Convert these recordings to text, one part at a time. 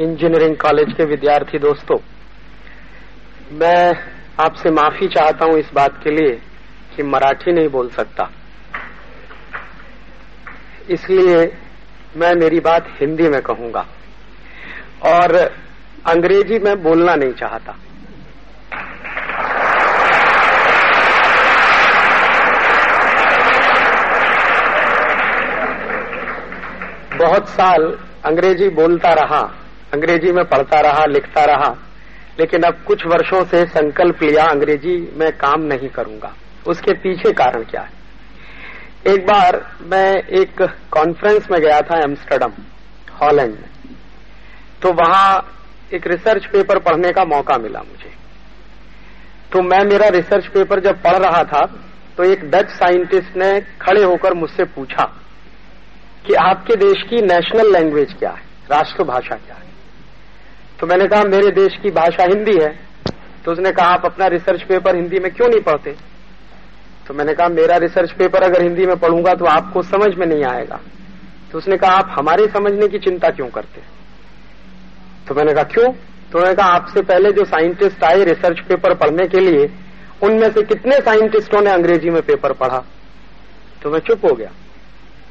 Engineering college के विद्यार्थी दोस्तों, मैं आपसे माफ़ी चाहता हूँ इस बात के लिए कि मराठी नहीं बोल सकता। इसलिए मैं मेरी बात हिंदी में कहूँगा और अंग्रेज़ी में बोलना नहीं चाहता। बहुत साल अंग्रेज़ी बोलता रहा। अंग्रेज़ी में पढ़ता रहा, लिखता रहा। लेकिन अब कुछ वर्षों से संकल्प लिया, अंग्रेज़ी में काम नहीं करूँगा। उसके पीछे कारण क्या है? एक बार मैं एक कॉन्फ्रेंस में गया था एम्स्टरडम, हॉलैंड में। तो वहाँ एक रिसर्च पेपर पढ़ने का मौका मिला मुझे। तो मैं मेरा रिसर्च पेपर जब पढ़ रहा था तो एक डच साइंटिस्ट ने खड़े होकर मुझसे पूछा कि आपके देश की नेशनल लैंग्वेज क्या है? राष्ट्रभाषा क्या है? तो मैंने कहा, मेरे देश की भाषा हिंदी है। तो उसने कहा, आप अपना रिसर्च पेपर हिंदी में क्यों नहीं पढ़ते? तो मैंने कहा, मेरा रिसर्च पेपर अगर हिंदी में पढ़ूँगा तो आपको समझ में नहीं आएगा। तो उसने कहा, आप हमारे समझने की चिंता क्यों करते? तो मैंने कहा, क्यों? तो उन्होंने कहा, आपसे पहले जो साइंटिस्ट आए रिसर्च पेपर पढ़ने के लिए, उनमें से कितने साइंटिस्टों ने अंग्रेज़ी में पेपर पढ़ा? तो मैं चुप हो गया।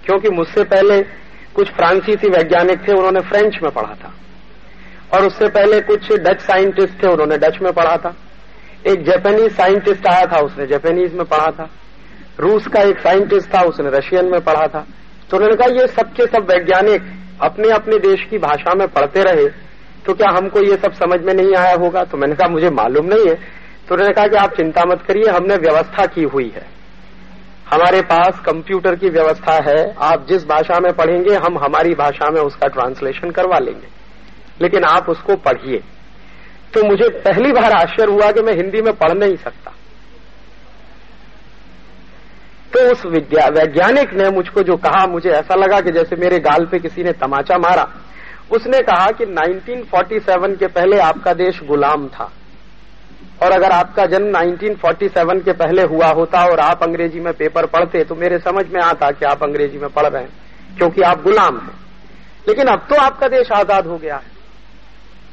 क्योंकि मुझसे पहले कुछ फ्रांसीसी वैज्ञानिक थे, उन्होंने फ्रेंच में पढ़ा था। और उससे पहले कुछ डच साइंटिस्ट थे, उन्होंने डच में पढ़ा था। एक जापानीज साइंटिस्ट आया था, उसने जापानीज में पढ़ा था। रूस का एक साइंटिस्ट था, उसने रशियन में पढ़ा था। तो उन्होंने कहा, ये सबके सब वैज्ञानिक अपने अपने देश की भाषा में पढ़ते रहे तो क्या हमको ये सब समझ में नहीं आया होगा? तो मैंने कहा, मुझे मालूम नहीं है। तो उन्होंने कहा कि आप चिंता मत करिए, हमने व्यवस्था की हुई है। हमारे पास कंप्यूटर की व्यवस्था है, आप जिस भाषा में पढ़ेंगे, हम हमारी भाषा में उसका ट्रांसलेशन करवा लेंगे। लेकिन आप उसको पढ़िए। तो मुझे पहली बार आश्चर्य हुआ कि मैं हिंदी में पढ़ नहीं सकता। तो उस वैज्ञानिक ने मुझको जो कहा, मुझे ऐसा लगा कि जैसे मेरे गाल पे किसी ने तमाचा मारा। उसने कहा कि 1947 के पहले आपका देश गुलाम था। और अगर आपका जन्म 1947 के पहले हुआ होता और आप अंग्रेज़ी में पेपर पढ़ते तो मेरे समझ में आता कि आप अंग्रेज़ी में पढ़ रहे हैं, क्योंकि आप गुलाम हैं। लेकिन अब तो आपका देश आज़ाद हो गया है।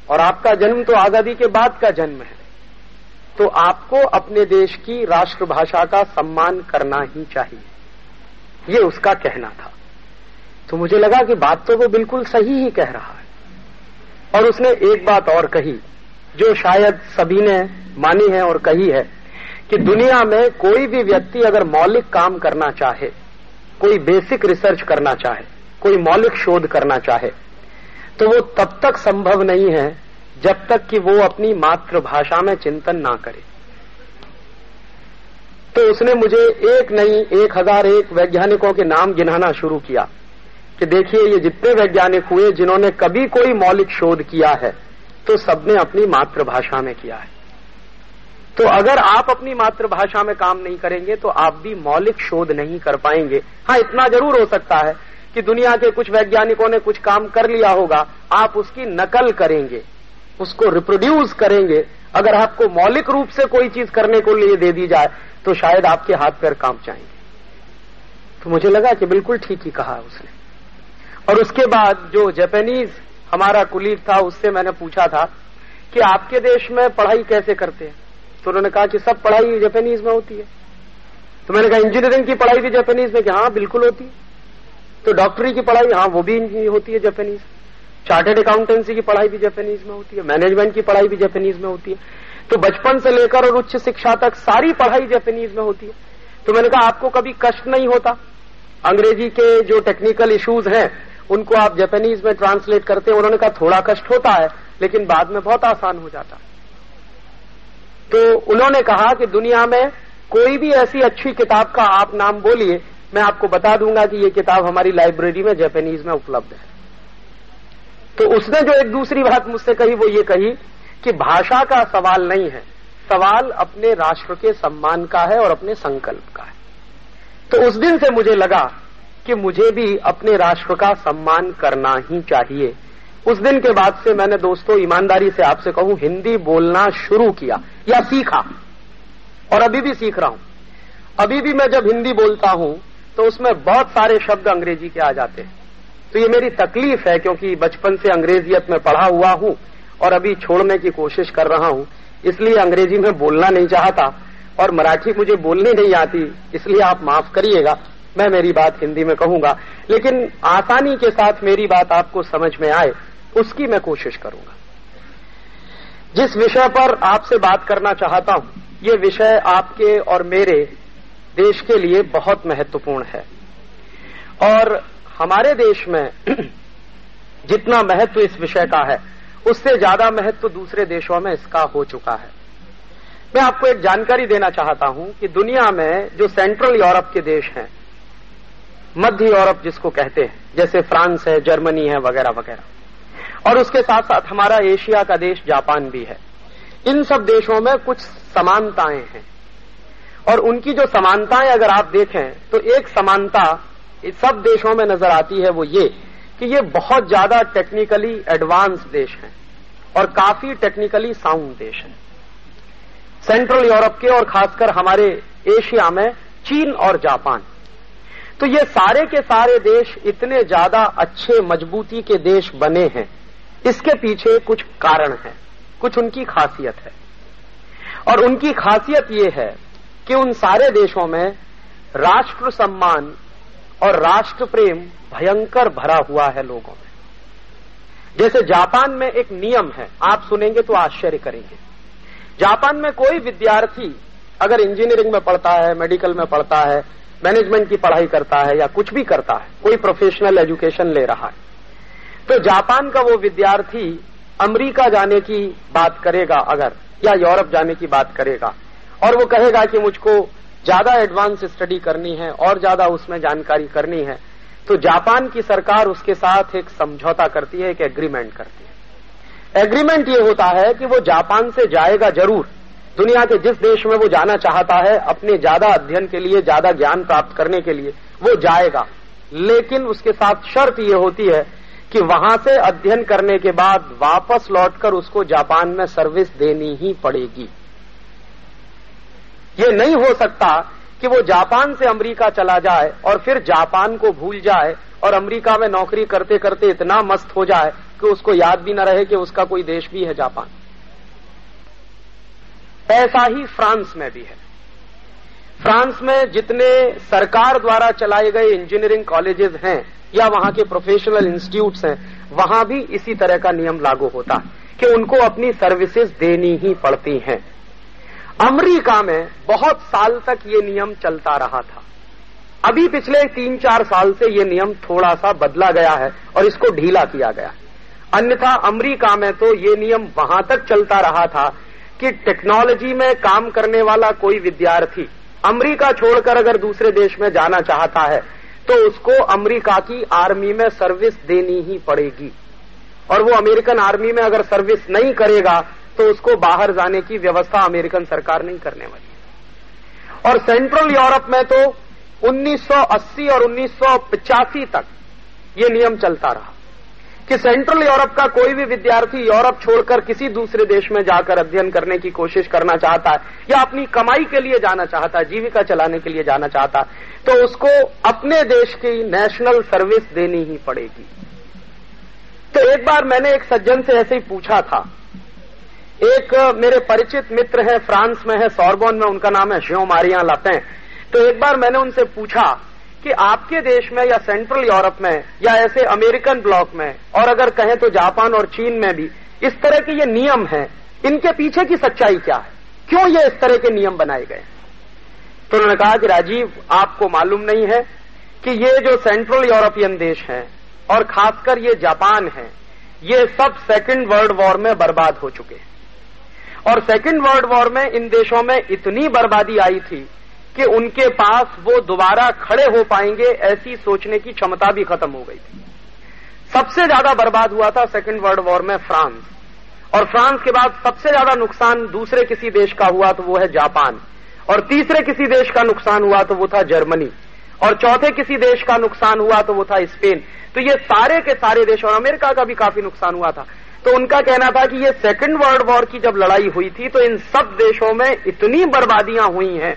और आपका जन्म तो आज़ादी के बाद का जन्म है। तो आपको अपने देश की राष्ट्रभाषा का सम्मान करना ही चाहिए। ये उसका कहना था। तो मुझे लगा कि बात तो वो बिल्कुल सही ही कह रहा है। और उसने एक बात और कही, जो शायद सभी ने मानी है और कही है, कि दुनिया में कोई भी व्यक्ति अगर मौलिक काम करना चाहे, कोई बेसिक रिसर्च करना चाहे, कोई मौलिक शोध करना चाहे तो वो तब तक संभव नहीं है जब तक कि वो अपनी मातृभाषा में चिंतन ना करे। तो उसने मुझे एक नहीं, एक हज़ार एक वैज्ञानिकों के नाम गिनाना शुरू किया कि देखिए ये जितने वैज्ञानिक हुए जिन्होंने कभी कोई मौलिक शोध किया है तो सबने अपनी मातृभाषा में किया है। तो अगर आप अपनी मातृभाषा में काम नहीं करेंगे तो आप भी मौलिक शोध नहीं कर पाएँगे। हाँ इतना ज़रूर हो सकता है कि दुनिया के कुछ वैज्ञानिकों ने कुछ काम कर लिया होगा, आप उसकी नकल करेंगे, उसको रिप्रोड्यूस करेंगे। अगर आपको मौलिक रूप से कोई चीज़ करने को लिए दे दी जाए तो शायद आपके हाथ पैर काम जाएँगे। तो मुझे लगा कि बिल्कुल ठीक ही कहा उसने। और उसके बाद जो जापानीज हमारा कुलीग था, उससे मैंने पूछा था कि आपके देश में पढ़ाई कैसे करते हैं? तो उन्होंने कहा कि सब पढ़ाई जापानीज में होती है। तो मैंने कहा इंजीनियरिंग की पढ़ाई भी जापानीज में कि हाँ बिल्कुल होती है। तो डॉक्टरी की पढ़ाई हाँ वो भी होती है जापानीज चार्टेड अकाउंटेंसी की पढ़ाई भी जापानीज में होती है। मैनेजमेंट की पढ़ाई भी जापानीज में होती है। तो बचपन से लेकर और उच्च शिक्षा तक सारी पढ़ाई जापानीज में होती है। तो मैंने कहा, आपको कभी कष्ट नहीं होता? अंग्रेज़ी के जो टेक्निकल इश्यूज़ हैं, उनको आप जापानीज में ट्रांसलेट करते हैं। उन्होंने कहा, थोड़ा कष्ट होता है, लेकिन बाद में बहुत आसान हो जाता। है तो उन्होंने कहा कि दुनिया में कोई भी ऐसी अच्छी किताब का आप नाम बोलिए मैं आपको बता दूँगा कि ये किताब हमारी लाइब्रेरी में जापानीज में उपलब्ध है। तो उसने जो एक दूसरी बात मुझसे कही, वो ये कही कि भाषा का सवाल नहीं है। सवाल अपने राष्ट्र के सम्मान का है और अपने संकल्प का है। तो उस दिन से मुझे लगा कि मुझे भी अपने राष्ट्र का सम्मान करना ही चाहिए। उस दिन के बाद से मैंने दोस्तों, ईमानदारी से आपसे कहूँ, हिंदी बोलना शुरू किया या सीखा। और अभी भी सीख रहा हूँ। अभी भी मैं जब हिंदी बोलता हूँ तो उसमें बहुत सारे शब्द अंग्रेज़ी के आ जाते हैं। तो ये मेरी तकलीफ़ है, क्योंकि बचपन से अंग्रेजियत में पढ़ा हुआ हूँ और अभी छोड़ने की कोशिश कर रहा हूँ, इसलिए अंग्रेज़ी में बोलना नहीं चाहता और मराठी मुझे बोलनी नहीं आती, इसलिए आप माफ़ करिएगा, मैं मेरी बात हिंदी में कहूँगा। लेकिन आसानी के साथ मेरी बात आपको समझ में आए, उसकी मैं कोशिश करूँगा। जिस विषय पर आपसे बात करना चाहता हूँ, ये विषय आपके और मेरे देश के लिए बहुत महत्वपूर्ण है। और हमारे देश में जितना महत्व इस विषय का है, उससे ज़्यादा महत्व दूसरे देशों में इसका हो चुका है। मैं आपको एक जानकारी देना चाहता हूँ कि दुनिया में जो सेंट्रल यूरोप के देश हैं, मध्य यूरोप जिसको कहते हैं, जैसे फ्रांस है, जर्मनी है, वगैरह वगैरह, और उसके साथ साथ हमारा एशिया का देश जापान भी है, इन सब देशों में कुछ समानताएँ हैं। और उनकी जो समानताएँ अगर आप देखें तो एक समानता सब देशों में नज़र आती है वो ये, कि ये बहुत ज़्यादा टेक्निकली एडवांस देश हैं और काफ़ी टेक्निकली साउंड देश हैं। सेंट्रल यूरोप के और खासकर हमारे एशिया में चीन और जापान। तो ये सारे के सारे देश इतने ज़्यादा अच्छे, मजबूती के देश बने हैं। इसके पीछे कुछ कारण है, कुछ उनकी खासियत है। और उनकी खासियत ये है कि उन सारे देशों में राष्ट्र सम्मान और राष्ट्र प्रेम भयंकर भरा हुआ है लोगों में। जैसे जापान में एक नियम है, आप सुनेंगे तो आश्चर्य करेंगे। जापान में कोई विद्यार्थी अगर इंजीनियरिंग में पढ़ता है, मेडिकल में पढ़ता है, मैनेजमेंट की पढ़ाई करता है या कुछ भी करता है, कोई प्रोफेशनल एजुकेशन ले रहा है तो जापान का वो विद्यार्थी अमेरिका जाने की बात करेगा अगर, या यूरोप जाने की बात करेगा और वो कहेगा कि मुझको ज़्यादा एडवांस स्टडी करनी है और ज़्यादा उसमें जानकारी करनी है। तो जापान की सरकार उसके साथ एक समझौता करती है, एक एग्रीमेंट करती है। एग्रीमेंट ये होता है कि वो जापान से जाएगा ज़रूर। दुनिया के जिस देश में वो जाना चाहता है, अपने ज़्यादा अध्ययन के लिए, ज़्यादा ज्ञान प्राप्त करने के लिए, वो जाएगा। लेकिन उसके साथ शर्त ये होती है कि वहाँ से अध्ययन करने के बाद वापस लौटकर उसको जापान में सर्विस देनी ही पड़ेगी। ये नहीं हो सकता कि वो जापान से अमेरिका चला जाए और फिर जापान को भूल जाए और अमेरिका में नौकरी करते करते इतना मस्त हो जाए कि उसको याद भी न रहे कि उसका कोई देश भी है जापान। ऐसा ही फ्रांस में भी है। फ्रांस में जितने सरकार द्वारा चलाए गए इंजीनियरिंग कॉलेजेस हैं या वहाँ के प्रोफेशनल इंस्टीट्यूट्स हैं, वहाँ भी इसी तरह का नियम लागू होता है कि उनको अपनी सर्विसेज़ देनी ही पड़ती हैं। अमेरिका में बहुत साल तक ये नियम चलता रहा था। अभी पिछले तीन चार साल से ये नियम थोड़ा सा बदला गया है और इसको ढीला किया गया अन्यथा अमेरिका में तो ये नियम वहाँ तक चलता रहा था कि टेक्नोलॉजी में काम करने वाला कोई विद्यार्थी अमेरिका छोड़कर अगर दूसरे देश में जाना चाहता है तो उसको अमेरिका की आर्मी में सर्विस देनी ही पड़ेगी। और वो अमेरिकन आर्मी में अगर सर्विस नहीं करेगा तो उसको बाहर जाने की व्यवस्था अमेरिकन सरकार नहीं करने वाली। और सेंट्रल यूरोप में तो 1980 और 1985 तक ये नियम चलता रहा कि सेंट्रल यूरोप का कोई भी विद्यार्थी यूरोप छोड़कर किसी दूसरे देश में जाकर अध्ययन करने की कोशिश करना चाहता है या अपनी कमाई के लिए जाना चाहता है, जीविका चलाने के लिए जाना चाहता है तो उसको अपने देश की नेशनल सर्विस देनी ही पड़ेगी। तो एक बार मैंने एक सज्जन से ऐसे ही पूछा था एक मेरे परिचित मित्र है, फ्रांस में है, सॉर्बोन में, उनका नाम है श्यो मारिया लपें तो एक बार मैंने उनसे पूछा कि आपके देश में या सेंट्रल यूरोप में या ऐसे अमेरिकन ब्लॉक में, और अगर कहें तो जापान और चीन में भी, इस तरह के ये नियम हैं, इनके पीछे की सच्चाई क्या है? क्यों ये इस तरह के नियम बनाए गए? तो उन्होंने कहा कि राजीव, आपको मालूम नहीं है कि ये जो सेंट्रल यूरोपियन देश हैं, और खासकर ये जापान है, ये सब सेकेंड वर्ल्ड वॉर में बर्बाद हो चुके हैं। और सेकेंड वर्ल्ड वॉर में इन देशों में इतनी बर्बादी आई थी कि उनके पास वो दोबारा खड़े हो पाएँगे ऐसी सोचने की क्षमता भी खत्म हो गई थी। सबसे ज़्यादा बर्बाद हुआ था सेकेंड वर्ल्ड वॉर में फ्रांस। और फ्रांस के बाद सबसे ज़्यादा नुकसान दूसरे किसी देश का हुआ तो वो है जापान। और तीसरे किसी देश का नुकसान हुआ तो वो था जर्मनी। और चौथे किसी देश का नुकसान हुआ तो वो था स्पेन। तो ये सारे के सारे देश, और अमेरिका का भी काफ़ी नुकसान हुआ था। तो उनका कहना था कि ये सेकंड वर्ल्ड वॉर की जब लड़ाई हुई थी तो इन सब देशों में इतनी बर्बादियाँ हुई हैं।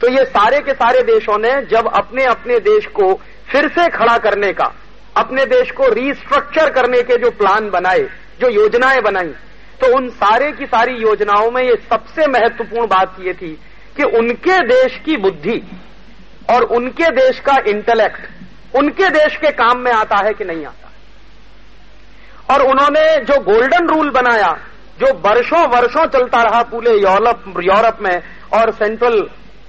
तो ये सारे के सारे देशों ने जब अपने अपने देश को फिर से खड़ा करने का, अपने देश को रिस्ट्रक्चर करने के जो प्लान बनाए, जो योजनाएँ बनाई तो उन सारे की सारी योजनाओं में ये सबसे महत्वपूर्ण बात ये थी कि उनके देश की बुद्धि और उनके देश का इंटेलेक्ट उनके देश के काम में आता है कि नहीं आता। और उन्होंने जो गोल्डन रूल बनाया, जो वर्षों वर्षों चलता रहा पूरे यूरोप यूरोप में, और सेंट्रल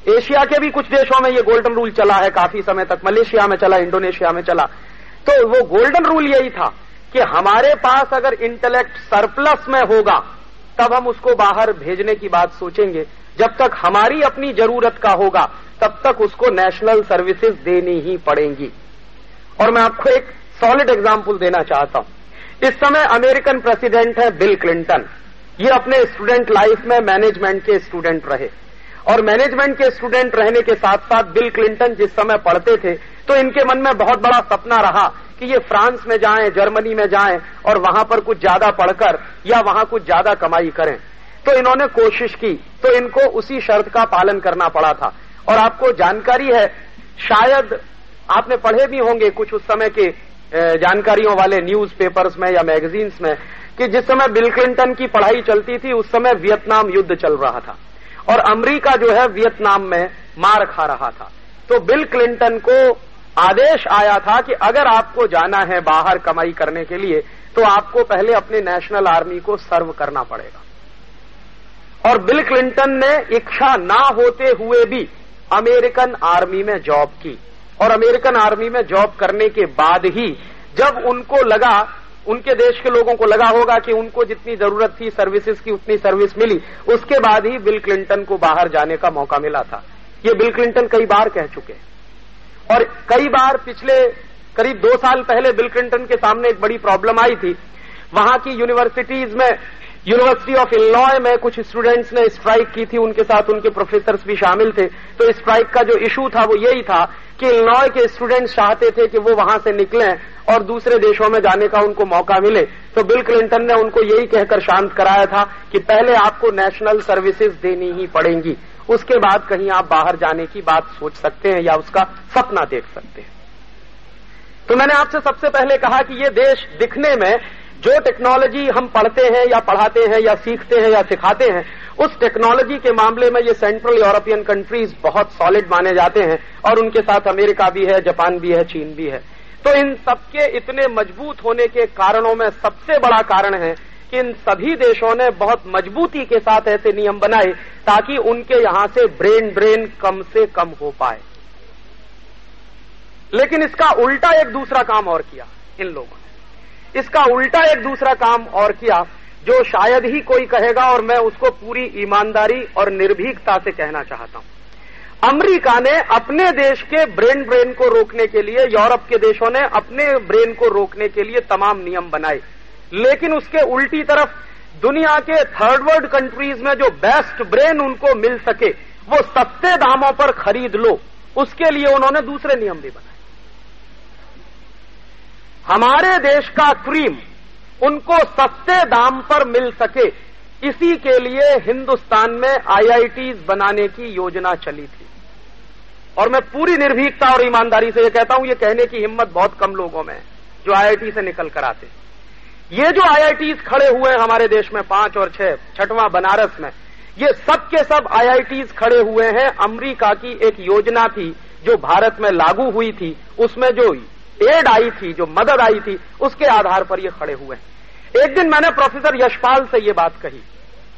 एशिया के भी कुछ देशों में ये गोल्डन रूल चला है काफ़ी समय तक, मलेशिया में चला, इंडोनेशिया में चला। तो वो गोल्डन रूल यही था कि हमारे पास अगर इंटेलेक्ट सरप्लस में होगा, तब हम उसको बाहर भेजने की बात सोचेंगे। जब तक हमारी अपनी ज़रूरत का होगा, तब तक उसको नेशनल सर्विसेज़ देनी ही पड़ेंगी। और मैं आपको एक सॉलिड एग्ज़ाम्पल देना चाहता हूँ। इस समय अमेरिकन प्रेसिडेंट है बिल क्लिंटन। ये अपने स्टूडेंट लाइफ में मैनेजमेंट के स्टूडेंट रहे। और मैनेजमेंट के स्टूडेंट रहने के साथ साथ बिल क्लिंटन जिस समय पढ़ते थे तो इनके मन में बहुत बड़ा सपना रहा कि ये फ्रांस में जाएँ, जर्मनी में जाएँ, और वहाँ पर कुछ ज़्यादा पढ़कर या वहाँ कुछ ज़्यादा कमाई करें। तो इन्होंने कोशिश की तो इनको उसी शर्त का पालन करना पड़ा था। और आपको जानकारी है, शायद आपने पढ़े भी होंगे कुछ उस समय के जानकारियों वाले न्यूज़ पेपर्स में या मैगजीन्स में कि जिस समय बिल क्लिंटन की पढ़ाई चलती थी, उस समय वियतनाम युद्ध चल रहा था। और अमरीका जो है वियतनाम में मार खा रहा था। तो बिल क्लिंटन को आदेश आया था कि अगर आपको जाना है बाहर कमाई करने के लिए तो आपको पहले अपने नेशनल आर्मी को सर्व करना पड़ेगा। और बिल क्लिंटन ने इच्छा ना होते हुए भी अमेरिकन आर्मी में जॉब की। और अमेरिकन आर्मी में जॉब करने के बाद ही जब उनको लगा, उनके देश के लोगों को लगा होगा कि उनको जितनी ज़रूरत थी सर्विसेज़ की उतनी सर्विस मिली, उसके बाद ही बिल क्लिंटन को बाहर जाने का मौका मिला था। ये बिल क्लिंटन कई बार कह चुके हैं। और कई बार पिछले करीब दो साल पहले बिल क्लिंटन के सामने एक बड़ी प्रॉब्लम आई थी। वहाँ की यूनिवर्सिटीज में यूनिवर्सिटी ऑफ़ इलनॉय में कुछ स्टूडेंट्स ने स्ट्राइक की थी, उनके साथ उनके प्रोफेसर्स भी शामिल थे। तो स्ट्राइक का जो इशू था, वो यही था कि इलनॉय के स्टूडेंट्स चाहते थे कि वो वहाँ से निकलें और दूसरे देशों में जाने का उनको मौका मिले। तो बिल क्लिंटन ने उनको यही कहकर शांत कराया था कि पहले आपको नेशनल सर्विसेज़ देनी ही पड़ेंगी। उसके बाद कहीं आप बाहर जाने की बात सोच सकते हैं या उसका सपना देख सकते हैं। तो मैंने आपसे सबसे पहले कहा कि ये देश दिखने में जो टेक्नोलॉजी हम पढ़ते हैं या पढ़ाते हैं या सीखते हैं या सिखाते हैं, उस टेक्नोलॉजी के मामले में ये सेंट्रल यूरोपियन कंट्रीज़ बहुत सॉलिड माने जाते हैं और उनके साथ अमेरिका भी है जापान भी है चीन भी है। तो इन सबके इतने मज़बूत होने के कारणों में सबसे बड़ा कारण है कि इन सभी देशों ने बहुत मजबूती के साथ ऐसे नियम बनाए ताकि उनके यहाँ से ब्रेन ड्रेन कम से कम हो पाए। लेकिन इसका उल्टा एक दूसरा काम और किया इन लोगों ने। इसका उल्टा एक दूसरा काम और किया, जो शायद ही कोई कहेगा और मैं उसको पूरी ईमानदारी और निर्भीकता से कहना चाहता हूँ। अमेरिका ने अपने देश के ब्रेन ब्रेन को रोकने के लिए, यूरोप के देशों ने अपने ब्रेन को रोकने के लिए तमाम नियम बनाए। लेकिन उसके उल्टी तरफ़, दुनिया के थर्ड वर्ल्ड कंट्रीज़ में जो बेस्ट ब्रेन उनको मिल सके, वो सस्ते दामों पर खरीद लो। उसके लिए उन्होंने दूसरे नियम भी बनाए। हमारे देश का क्रीम उनको सस्ते दाम पर मिल सके। इसी के लिए हिंदुस्तान में आईआईटीज बनाने की योजना चली थी। और मैं पूरी निर्भीकता और ईमानदारी से ये कहता हूँ, ये कहने की हिम्मत बहुत कम लोगों में है जो आईआईटी से निकल कर आते। ये जो आईआईटीज खड़े हुए हैं हमारे देश में पाँच और छह, छठवां बनारस में, ये सब के सब आईआईटीज खड़े हुए हैं। अमरीका की एक योजना थी जो भारत में लागू हुई थी। उसमें जो एड आई थी, जो मदद आई थी, उसके आधार पर ये खड़े हुए हैं। एक दिन मैंने प्रोफेसर यशपाल से ये बात कही।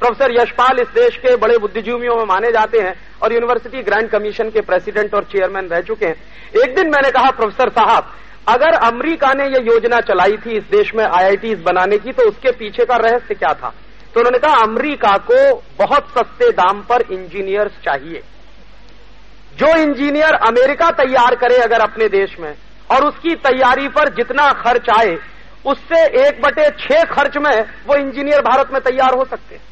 प्रोफेसर यशपाल इस देश के बड़े बुद्धिजीवियों में माने जाते हैं और यूनिवर्सिटी ग्रांड कमीशन के प्रेसिडेंट और चेयरमैन रह चुके हैं। एक दिन मैंने कहा, प्रोफेसर साहब, अगर अमेरिका ने यह योजना चलाई थी इस देश में आईआईटीज बनाने की तो उसके पीछे का रहस्य क्या था? तो उन्होंने कहा, अमेरिका को बहुत सस्ते दाम पर इंजीनियर्स चाहिए। जो इंजीनियर अमेरिका तैयार करे अगर अपने देश में और उसकी तैयारी पर जितना खर्च आए, उससे एक बटे छह खर्च में वो इंजीनियर भारत में तैयार हो सकते। हैं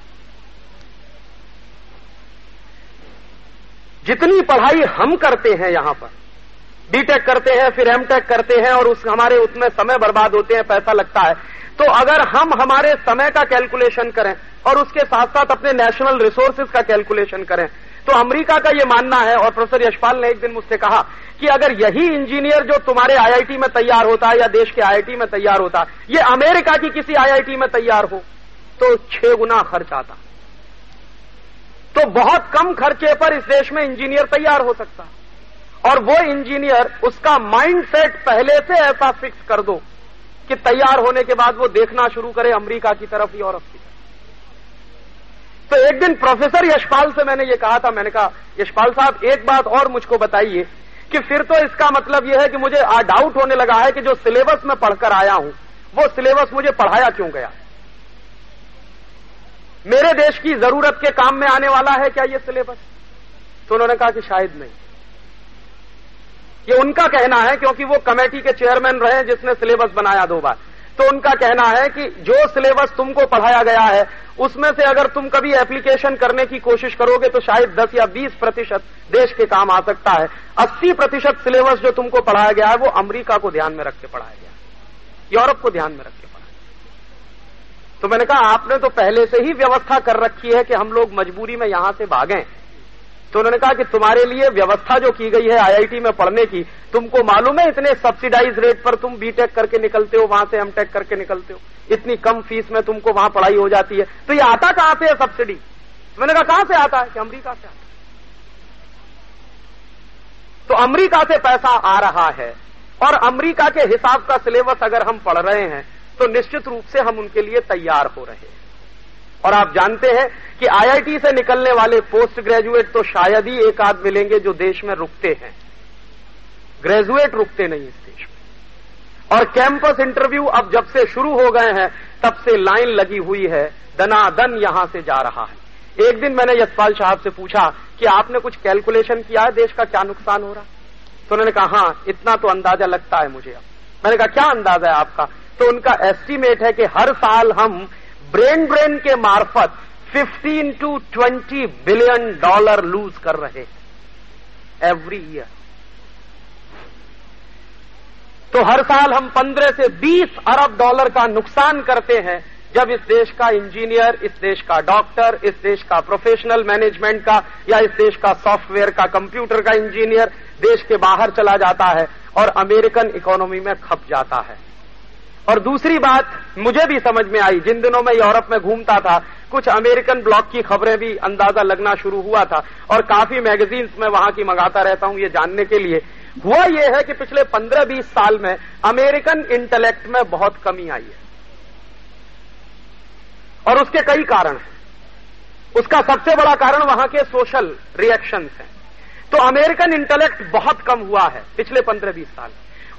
जितनी पढ़ाई हम करते हैं यहाँ पर बीटेक करते हैं, फिर एमटेक करते हैं और उस हमारे उसमें समय बर्बाद होते हैं, पैसा लगता है तो अगर हम हमारे समय का कैलकुलेशन करें और उसके साथ साथ अपने नेशनल रिसोर्सेज का कैलकुलेशन करें तो अमेरिका का यह मानना है और प्रोफेसर यशपाल ने एक दिन मुझसे कहा कि अगर यही इंजीनियर जो तुम्हारे आईआईटी में तैयार होता है या देश के आईआईटी में तैयार होता है ये अमेरिका की किसी आईआईटी में तैयार हो तो छह गुना खर्च आता। तो बहुत कम खर्चे पर इस देश में इंजीनियर तैयार हो सकता। और वो इंजीनियर, उसका माइंड सेट पहले से ऐसा फिक्स कर दो कि तैयार होने के बाद वो देखना शुरू करे अमेरिका की तरफ़ की तरफ़। तो एक दिन प्रोफेसर यशपाल से मैंने ये कहा था, मैंने कहा, यशपाल साहब, एक बात और मुझको बताइए कि फिर तो इसका मतलब यह है कि मुझे डाउट होने लगा है कि जो सिलेबस में पढ़कर आया हूँ, वो सिलेबस मुझे पढ़ाया क्यों गया? मेरे देश की ज़रूरत के काम में आने वाला है क्या ये सिलेबस तो उन्होंने कहा कि शायद नहीं। ये उनका कहना है क्योंकि वो कमेटी के चेयरमैन रहे जिसने सिलेबस बनाया दो बार। तो उनका कहना है कि जो सिलेबस तुमको पढ़ाया गया है, उसमें से अगर तुम कभी एप्लीकेशन करने की कोशिश करोगे तो शायद 10 या 20 प्रतिशत देश के काम आ सकता है। 80 प्रतिशत सिलेबस जो तुमको पढ़ाया गया है, वो अमेरिका को ध्यान में रख के पढ़ाया गया यूरोप को ध्यान में रख के पढ़ाया तो मैंने कहा, आपने तो पहले से ही व्यवस्था कर रखी है कि हम लोग मजबूरी में यहाँ से भागें। तो उन्होंने कहा कि तुम्हारे लिए व्यवस्था जो की गई है आईआईटी में पढ़ने की, तुमको मालूम है इतने सब्सिडाइज रेट पर तुम बीटेक करके निकलते हो, वहाँ से एमटेक करके निकलते हो? इतनी कम फ़ीस में तुमको वहाँ पढ़ाई हो जाती है। तो ये आता कहाँ से है सब्सिडी मैंने कहा, कहाँ से आता है? कि अमरीका से आता तो अमरीका से पैसा आ रहा है और अमरीका के हिसाब का सिलेबस अगर हम पढ़ रहे हैं तो निश्चित रूप से हम उनके लिए तैयार हो रहे हैं। और आप जानते हैं कि आईआईटी से निकलने वाले पोस्ट ग्रेजुएट तो शायद ही एक आध मिलेंगे जो देश में रुकते हैं। ग्रेजुएट रुकते नहीं इस देश में। और कैंपस इंटरव्यू अब जब से शुरू हो गए हैं, तब से लाइन लगी हुई है, दनादन यहाँ से जा रहा है। एक दिन मैंने यशपाल साहब से पूछा कि आपने कुछ कैलकुलेशन किया है देश का क्या नुकसान हो रहा? तो उन्होंने कहा हाँ इतना तो अंदाज़ा लगता है मुझे अब। मैंने कहा, क्या अंदाज़ा है आपका? तो उनका एस्टीमेट है कि हर साल हम ब्रेन ब्रेन के मार्फत 15 टू 20 बिलियन डॉलर लूज कर रहे हैं। एवरी ईयर तो हर साल हम 15 से 20 अरब डॉलर का नुकसान करते हैं, जब इस देश का इंजीनियर इस देश का डॉक्टर इस देश का प्रोफेशनल मैनेजमेंट का, या इस देश का सॉफ्टवेयर का कंप्यूटर का इंजीनियर देश के बाहर चला जाता है और अमेरिकन इकोनॉमी में खप जाता है। और दूसरी बात मुझे भी समझ में आई, जिन दिनों में यूरोप में घूमता था, कुछ अमेरिकन ब्लॉक की खबरें भी अंदाज़ा लगना शुरू हुआ था और काफ़ी मैगजीन्स में वहाँ की मंगाता रहता हूँ ये जानने के लिए। हुआ यह है कि पिछले पंद्रह बीस साल में अमेरिकन इंटेलेक्ट में बहुत कमी आई है। और उसके कई कारण हैं। उसका सबसे बड़ा कारण वहाँ के सोशल रिएक्शंस हैं। तो अमेरिकन इंटेलेक्ट बहुत कम हुआ है पिछले पंद्रह बीस साल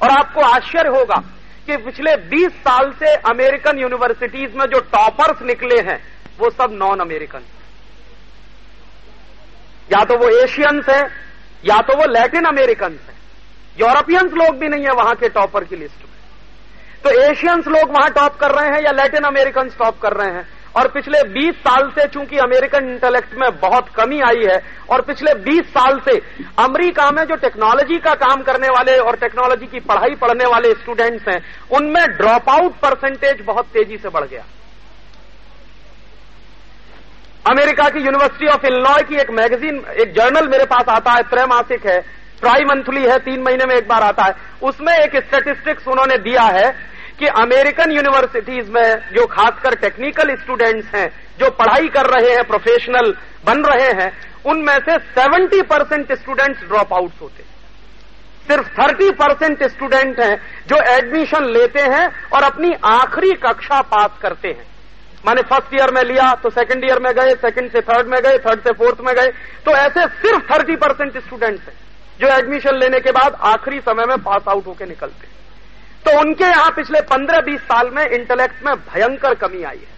और आपको आश्चर्य होगा कि पिछले 20 साल से अमेरिकन यूनिवर्सिटीज में जो टॉपर्स निकले हैं, वो सब नॉन अमेरिकन या तो वो एशियंस हैं, या तो वो लैटिन अमेरिकन हैं। यूरोपियंस लोग भी नहीं है वहाँ के टॉपर की लिस्ट में। तो एशियंस लोग वहाँ टॉप कर रहे हैं या लैटिन अमेरिकन टॉप कर रहे हैं? और पिछले 20 साल से चूँकि अमेरिकन इंटेलेक्ट में बहुत कमी आई है, और पिछले 20 साल से अमेरिका में जो टेक्नोलॉजी का काम करने वाले और टेक्नोलॉजी की पढ़ाई पढ़ने वाले स्टूडेंट्स हैं, उनमें ड्रॉप आउट परसेंटेज बहुत तेज़ी से बढ़ गया। अमेरिका की यूनिवर्सिटी ऑफ़ इलनॉय की एक मैगजीन, एक जर्नल मेरे पास आता है, त्रैमासिक है, ट्राई मंथली है, तीन महीने में एक बार आता है। उसमें एक स्टेटिस्टिक्स उन्होंने दिया है कि अमेरिकन यूनिवर्सिटीज में जो खासकर टेक्निकल स्टूडेंट्स हैं, जो पढ़ाई कर रहे हैं प्रोफेशनल बन रहे हैं, उनमें से 70 परसेंट स्टूडेंट्स ड्रॉप आउट होते हैं। सिर्फ़ 30 परसेंट स्टूडेंट हैं जो एडमिशन लेते हैं और अपनी आखिरी कक्षा पास करते हैं। माने फ़र्स्ट ईयर में लिया तो सेकंड ईयर में गए सेकंड से थर्ड में गए थर्ड से फोर्थ में गए तो ऐसे सिर्फ़ 30 परसेंट स्टूडेंट्स हैं, जो एडमिशन लेने के बाद आखिरी समय में पास आउट होकर निकलते हैं। तो उनके यहाँ पिछले 15-20 साल में इंटेलेक्ट में भयंकर कमी आई है।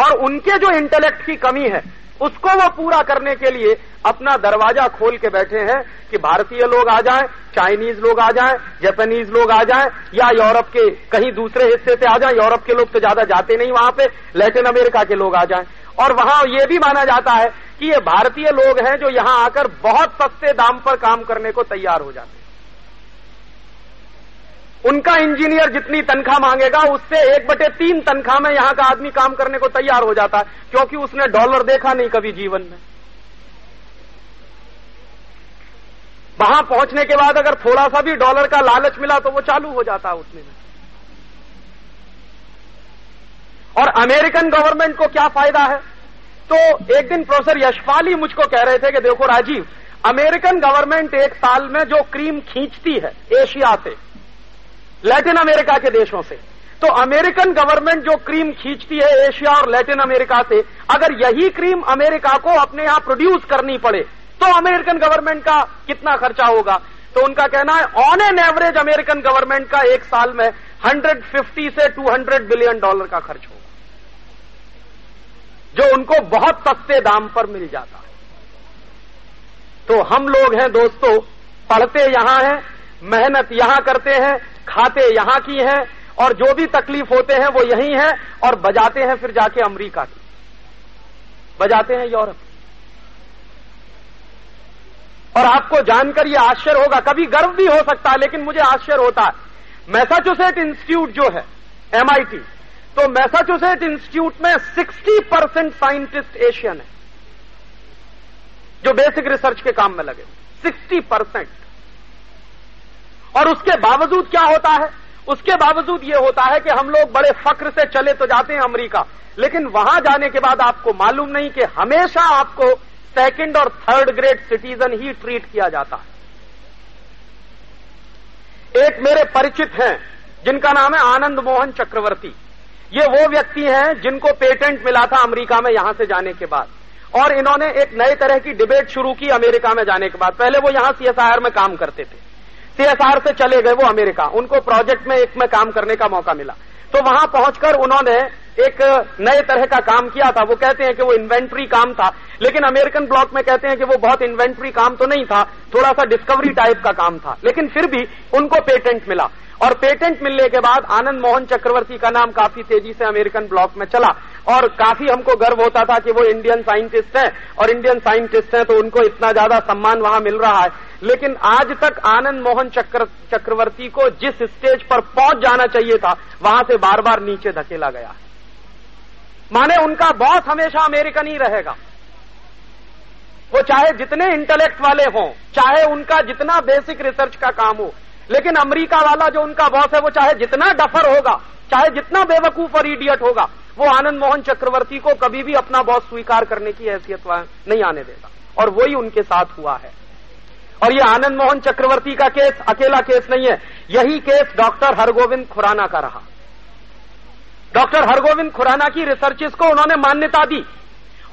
और उनके जो इंटेलेक्ट की कमी है उसको वो पूरा करने के लिए अपना दरवाज़ा खोल के बैठे हैं कि भारतीय लोग आ जाएँ, चाइनीज़ लोग आ जाएँ, जापानीज लोग आ जाएँ या यूरोप के कहीं दूसरे हिस्से से आ जाएँ यूरोप के लोग तो ज़्यादा जाते नहीं वहाँ पे लैटिन अमेरिका के लोग आ जाएँ। और वहाँ ये भी माना जाता है कि ये भारतीय लोग हैं जो यहाँ आकर बहुत सस्ते दाम पर काम करने को तैयार हो जाते हैं। उनका इंजीनियर जितनी तनख्वाह मांगेगा, उससे एक बटे तीन तनख्वाह में यहाँ का आदमी काम करने को तैयार हो जाता है क्योंकि उसने डॉलर देखा नहीं कभी जीवन में। वहाँ पहुँचने के बाद अगर थोड़ा सा भी डॉलर का लालच मिला तो वो चालू हो जाता है में और अमेरिकन गवर्नमेंट को क्या फ़ायदा है? तो एक दिन प्रोफेसर यशपाल ही मुझको कह रहे थे कि देखो राजीव, अमेरिकन गवर्नमेंट एक साल में जो क्रीम खींचती है, एशिया से लैटिन अमेरिका के देशों से। तो अमेरिकन गवर्नमेंट जो क्रीम खींचती है एशिया और लैटिन अमेरिका से, अगर यही क्रीम अमेरिका को अपने यहाँ प्रोड्यूस करनी पड़े तो अमेरिकन गवर्नमेंट का कितना खर्चा होगा? तो उनका कहना है on an average American government का एक साल में 150 से 200 बिलियन डॉलर का खर्च होगा। जो उनको बहुत सस्ते दाम पर मिल जाता। है तो हम लोग हैं दोस्तों, पढ़ते यहाँ हैं, मेहनत यहाँ करते हैं खाते यहाँ की हैं और जो भी तकलीफ़ होते हैं वो यही है और बजाते हैं फिर जाके अमेरिका की। बजाते हैं यूरोप। और आपको जानकर ये आश्चर्य होगा, कभी गर्व भी हो सकता है, लेकिन मुझे आश्चर्य होता है। मैसाचुसेट इंस्टीट्यूट जो है एमआईटी तो मैसाचुसेट इंस्टीट्यूट में 60 परसेंट साइंटिस्ट एशियन है, जो बेसिक रिसर्च के काम में लगे। 60 परसेंट और उसके बावजूद क्या होता है? उसके बावजूद ये होता है कि हम लोग बड़े फक्र से चले तो जाते हैं अमेरिका। लेकिन वहाँ जाने के बाद आपको मालूम नहीं कि हमेशा आपको सेकंड और थर्ड ग्रेड सिटीजन ही ट्रीट किया जाता है। एक मेरे परिचित हैं, जिनका नाम है आनंद मोहन चक्रवर्ती। ये वो व्यक्ति हैं जिनको पेटेंट मिला था अमेरिका में यहाँ से जाने के बाद। और इन्होंने एक नए तरह की डिबेट शुरू की अमेरिका में जाने के बाद। पहले वो यहाँ सीएसआईआर में काम करते थे। सीएसआर से चले गए वो अमेरिका। उनको प्रोजेक्ट में एक में काम करने का मौका मिला। तो वहाँ पहुंचकर उन्होंने एक नए तरह का काम किया था। वो कहते हैं कि वो इन्वेंट्री काम था। लेकिन अमेरिकन ब्लॉक में कहते हैं कि वो बहुत इन्वेंट्री काम तो नहीं था। थोड़ा सा डिस्कवरी टाइप का काम था। लेकिन फिर भी उनको पेटेंट मिला। और पेटेंट मिलने के बाद आनंद मोहन चक्रवर्ती का नाम काफ़ी तेज़ी से अमेरिकन ब्लॉक में चला। और काफ़ी हमको गर्व होता था कि वो इंडियन साइंटिस्ट हैं। और इंडियन साइंटिस्ट हैं तो उनको इतना ज़्यादा सम्मान वहाँ मिल रहा है। लेकिन आज तक आनंद मोहन चक्र, चक्रवर्ती को जिस स्टेज पर पहुँच जाना चाहिए था, वहाँ से बार बार नीचे धकेला गया। माने उनका बॉस हमेशा अमेरिकन ही रहेगा। वो चाहे जितने इंटेलेक्ट वाले हों, चाहे उनका जितना बेसिक रिसर्च का काम हो, लेकिन अमेरिका वाला जो उनका बॉस है, वो चाहे जितना डफर होगा, चाहे जितना बेवकूफ़ और इडियट होगा वो आनंद मोहन चक्रवर्ती को कभी भी अपना बॉस स्वीकार करने की हैसियत नहीं आने देगा और वही उनके साथ हुआ है। और ये आनंद मोहन चक्रवर्ती का केस, अकेला केस नहीं है। यही केस डॉक्टर हरगोविंद खुराना का रहा। डॉक्टर हरगोविंद खुराना की रिसर्चेस को उन्होंने मान्यता दी।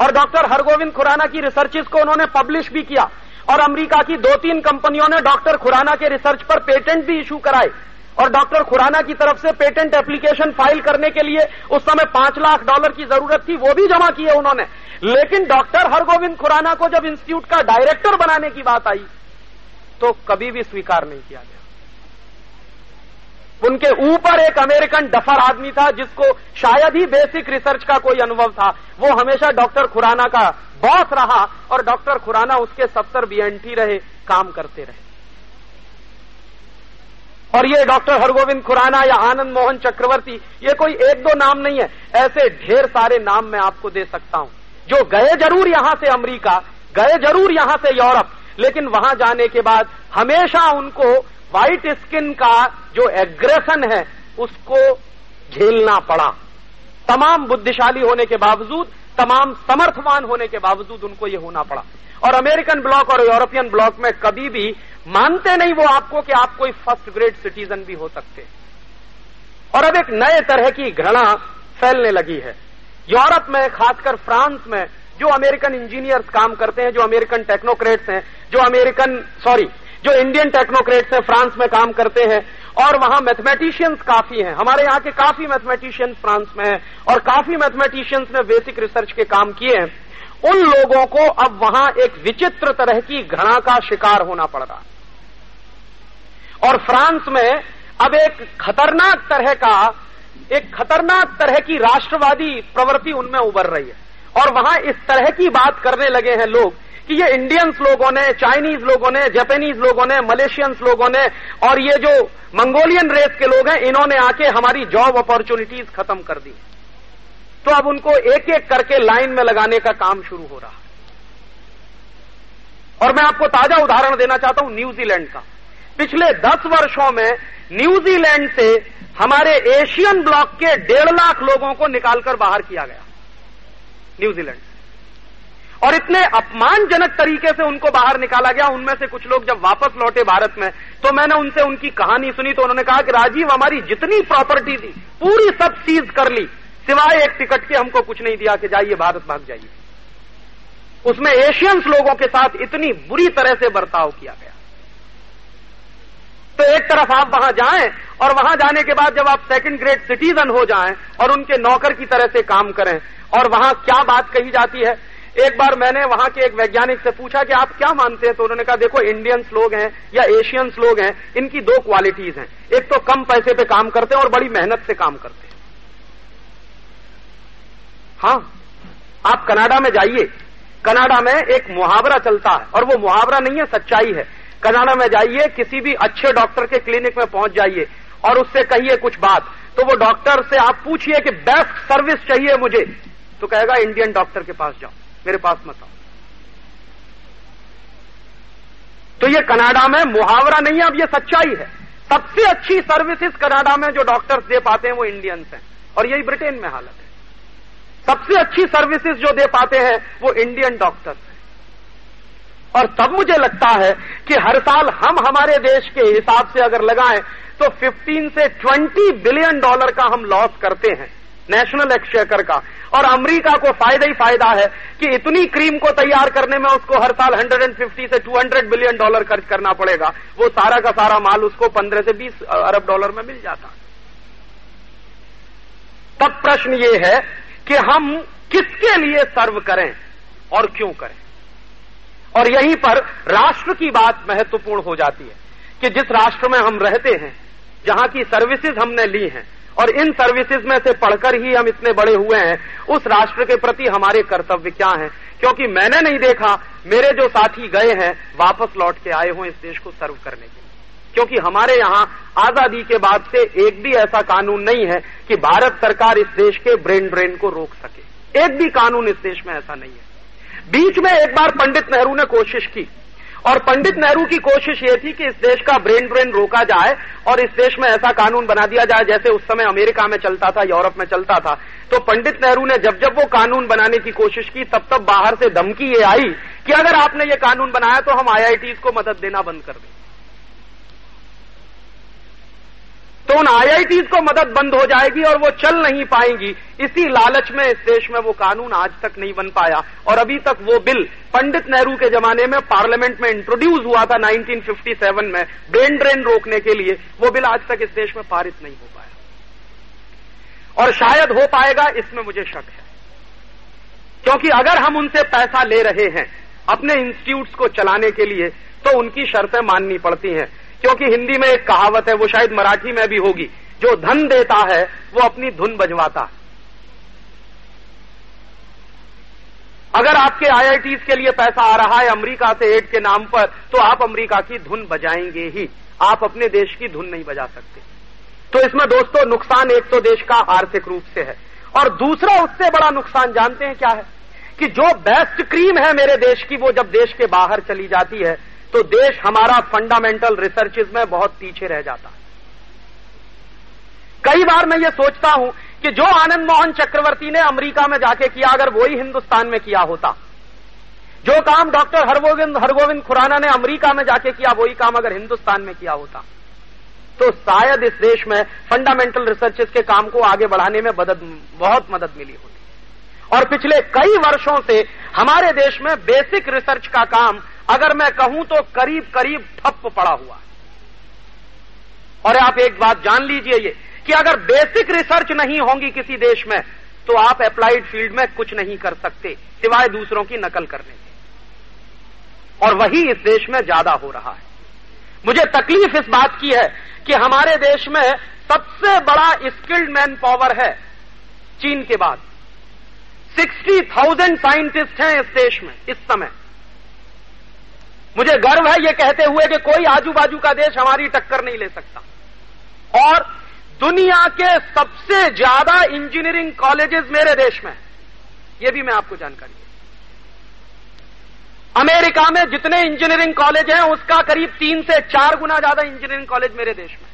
और डॉक्टर हरगोविंद खुराना की रिसर्चेस को उन्होंने पब्लिश भी किया। और अमेरिका की दो तीन कंपनियों ने डॉक्टर खुराना के रिसर्च पर पेटेंट भी इशू कराए। और डॉक्टर खुराना की तरफ़ से पेटेंट एप्लीकेशन फ़ाइल करने के लिए उस समय पाँच लाख डॉलर की ज़रूरत थी, वो भी जमा किए उन्होंने। लेकिन डॉक्टर हरगोविंद खुराना को जब इंस्टीट्यूट का डायरेक्टर बनाने की बात आई तो कभी भी स्वीकार नहीं किया गया। उनके ऊपर एक अमेरिकन डफर आदमी था, जिसको शायद ही बेसिक रिसर्च का कोई अनुभव था। वो हमेशा डॉक्टर खुराना का बॉस रहा और डॉक्टर खुराना उसके सत्तर बीएनटी रहे, काम करते रहे। और ये डॉक्टर हरगोविंद खुराना या आनंद मोहन चक्रवर्ती, ये कोई एक दो नाम नहीं है। ऐसे ढेर सारे नाम मैं आपको दे सकता हूँ। जो गए ज़रूर यहाँ से अमरीका, गए ज़रूर यहाँ से यूरोप, लेकिन वहाँ जाने के बाद हमेशा उनको व्हाइट स्किन का जो एग्रेशन है, उसको झेलना पड़ा। तमाम बुद्धिशाली होने के बावजूद, तमाम समर्थवान होने के बावजूद उनको ये होना पड़ा। और अमेरिकन ब्लॉक और यूरोपियन ब्लॉक में कभी भी मानते नहीं वो आपको कि आप कोई फ़र्स्ट ग्रेड सिटीजन भी हो सकते। और अब एक नए तरह की घृणा फैलने लगी है। यूरोप में, खासकर फ्रांस में, जो अमेरिकन इंजीनियर्स काम करते हैं, जो अमेरिकन टेक्नोक्रेट्स हैं, जो अमेरिकन, सॉरी, जो इंडियन टेक्नोक्रेट्स हैं, फ्रांस में काम करते हैं, और वहाँ मैथमेटिशियंस काफ़ी हैं। हमारे यहाँ के काफ़ी मैथमेटिशियंस फ्रांस में हैं, और काफ़ी मैथमेटिशियंस ने बेसिक रिसर्च के काम किए हैं। उन लोगों को अब वहाँ एक विचित्र तरह की घृणा का शिकार होना पड़ रहा और फ्रांस में अब एक खतरनाक तरह का, एक खतरनाक तरह की राष्ट्रवादी प्रवृत्ति उनमें उभर रही है। और वहाँ इस तरह की बात करने लगे हैं लोग कि ये इंडियंस लोगों ने चाइनीज़ लोगों ने जापानीज लोगों ने मलेशियंस लोगों ने, और ये जो मंगोलियन रेस के लोग हैं, इन्होंने आके हमारी जॉब अपॉर्चुनिटीज़ खत्म कर दी। तो अब उनको एक एक करके लाइन में लगाने का काम शुरू हो रहा है। और मैं आपको ताज़ा उदाहरण देना चाहता हूँ न्यूजीलैंड का। पिछले दस वर्षों में न्यूजीलैंड से हमारे एशियन ब्लॉक के डेढ़ लाख लोगों को निकालकर बाहर किया गया, न्यूजीलैंड। और इतने अपमानजनक तरीके से उनको बाहर निकाला गया, उनमें से कुछ लोग जब वापस लौटे भारत में तो मैंने उनसे उनकी कहानी सुनी तो उन्होंने कहा कि राजीव, हमारी जितनी प्रॉपर्टी थी, पूरी सब सीज कर ली। सिवाय एक टिकट के हमको कुछ नहीं दिया कि जाइए, भारत भाग जाइए। उसमें एशियंस लोगों के साथ इतनी बुरी तरह से बर्ताव किया गया। तो एक तरफ़ आप वहाँ जाएँ, और वहाँ जाने के बाद जब आप सेकंड ग्रेड सिटीजन हो जाएँ, और उनके नौकर की तरह से काम करें, और वहाँ क्या बात कही जाती है? एक बार मैंने वहाँ के एक वैज्ञानिक से पूछा कि आप क्या मानते हैं तो उन्होंने कहा, देखो इंडियंस लोग हैं या एशियंस लोग हैं, इनकी दो क्वालिटीज हैं। एक तो कम पैसे पे काम करते हैं और बड़ी मेहनत से काम करते हैं। हाँ आप कनाडा में जाइए। कनाडा में एक मुहावरा चलता है, और वो मुहावरा नहीं है, सच्चाई है। कनाडा में जाइए, किसी भी अच्छे डॉक्टर के क्लिनिक में पहुँच जाइए, और उससे कहिए कुछ बात। तो वो डॉक्टर से आप पूछिए कि बेस्ट सर्विस चाहिए मुझे। तो कहेगा, इंडियन डॉक्टर के पास जाओ, मेरे पास मत आओ। तो ये कनाडा में मुहावरा नहीं है, अब ये सच्चाई है। सबसे अच्छी सर्विसेज़ कनाडा में जो डॉक्टर्स दे पाते हैं, वो इंडियंस हैं, और यही ब्रिटेन में हालत है। सबसे अच्छी सर्विसेज़ जो दे पाते हैं वो इंडियन डॉक्टर्स हैं और तब मुझे लगता है कि हर साल हम हमारे देश के हिसाब से अगर लगाएँ तो 15 से 20 बिलियन डॉलर का हम लॉस करते हैं नेशनल एक्सचेकर का. और अमेरिका को फ़ायदा ही फ़ायदा है कि इतनी क्रीम को तैयार करने में उसको हर साल 150 से 200 बिलियन डॉलर खर्च करना पड़ेगा. वो सारा का सारा माल उसको 15 से 20 अरब डॉलर में मिल जाता. तब प्रश्न ये है कि हम किसके लिए सर्व करें और क्यों करें। और यहीं पर राष्ट्र की बात महत्वपूर्ण हो जाती है कि जिस राष्ट्र में हम रहते हैं, जहाँ की सर्विसेज़ हमने ली हैं, और इन सर्विसेज़ में से पढ़कर ही हम इतने बड़े हुए हैं, उस राष्ट्र के प्रति हमारे कर्तव्य क्या हैं? क्योंकि मैंने नहीं देखा, मेरे जो साथी गए हैं, वापस लौट के आए हों इस देश को सर्व करने के लिए। क्योंकि हमारे यहाँ आज़ादी के बाद से एक भी ऐसा कानून नहीं है कि भारत सरकार इस देश के ब्रेन ड्रेन को रोक सके। एक भी कानून इस देश में ऐसा नहीं है। बीच में एक बार पंडित नेहरू ने कोशिश की, और पंडित नेहरू की कोशिश ये थी कि इस देश का ब्रेन ड्रेन रोका जाए और इस देश में ऐसा कानून बना दिया जाए जैसे उस समय अमेरिका में चलता था, यूरोप में चलता था। तो पंडित नेहरू ने जब जब वो कानून बनाने की कोशिश की, तब तब बाहर से धमकी ये आई कि अगर आपने ये कानून बनाया तो हम आईआईटीज को मदद देना बंद कर दें। तो उन आईआईटीज को मदद बंद हो जाएगी और वो चल नहीं पाएँगी। इसी लालच में इस देश में वो कानून आज तक नहीं बन पाया। और अभी तक वो बिल पंडित नेहरू के जमाने में पार्लियामेंट में इंट्रोड्यूस हुआ था 1957 में, ब्रेन ड्रेन रोकने के लिए। वो बिल आज तक इस देश में पारित नहीं हो पाया। और शायद हो पाएगा, इसमें मुझे शक है। क्योंकि अगर हम उनसे पैसा ले रहे हैं, अपने इंस्टीट्यूट्स को चलाने के लिए तो उनकी शर्तें माननी पड़ती हैं। क्योंकि हिंदी में एक कहावत है, वो शायद मराठी में भी होगी। जो धन देता है, वो अपनी धुन बजवाता। है अगर आपके आईआईटीज के लिए पैसा आ रहा है, अमेरिका से एड के नाम पर तो आप अमेरिका की धुन बजाएँगे ही। आप अपने देश की धुन नहीं बजा सकते। तो इसमें दोस्तों, नुकसान एक तो देश का आर्थिक रूप से है। और दूसरा, उससे बड़ा नुकसान जानते हैं क्या है? कि जो बेस्ट क्रीम है मेरे देश की, वो जब देश के बाहर चली जाती है तो देश हमारा फंडामेंटल रिसर्चेज में बहुत पीछे रह जाता कई बार मैं ये सोचता हूँ कि जो आनंद मोहन चक्रवर्ती ने अमेरिका में जाके किया, अगर वही हिंदुस्तान में किया होता। जो काम डॉक्टर हरगोविंद हरगोविंद खुराना ने अमेरिका में जाके किया, वही काम अगर हिंदुस्तान में किया होता। तो शायद इस देश में फंडामेंटल रिसर्चेस के काम को आगे बढ़ाने में मदद, बहुत मदद मिली होती। और पिछले कई वर्षों से हमारे देश में बेसिक रिसर्च का काम अगर मैं कहूँ तो करीब करीब ठप पड़ा हुआ है। और आप एक बात जान लीजिए ये, कि अगर बेसिक रिसर्च नहीं होंगी किसी देश में तो आप अप्लाइड फ़ील्ड में कुछ नहीं कर सकते, सिवाय दूसरों की नकल करने के। और वही इस देश में ज़्यादा हो रहा है। मुझे तकलीफ़ इस बात की है कि हमारे देश में सबसे बड़ा स्किल्ड मैन पावर है चीन के बाद। सिक्सटी थाउज़ेंड साइंटिस्ट हैं इस देश में, इस समय। मुझे गर्व है ये कहते हुए कि कोई आजू बाजू का देश हमारी टक्कर नहीं ले सकता। और दुनिया के सबसे ज़्यादा इंजीनियरिंग कॉलेजेस मेरे देश में, ये भी मैं आपको जानकारी अमेरिका में जितने इंजीनियरिंग कॉलेज हैं, उसका करीब तीन से चार गुना ज़्यादा इंजीनियरिंग कॉलेज मेरे देश में।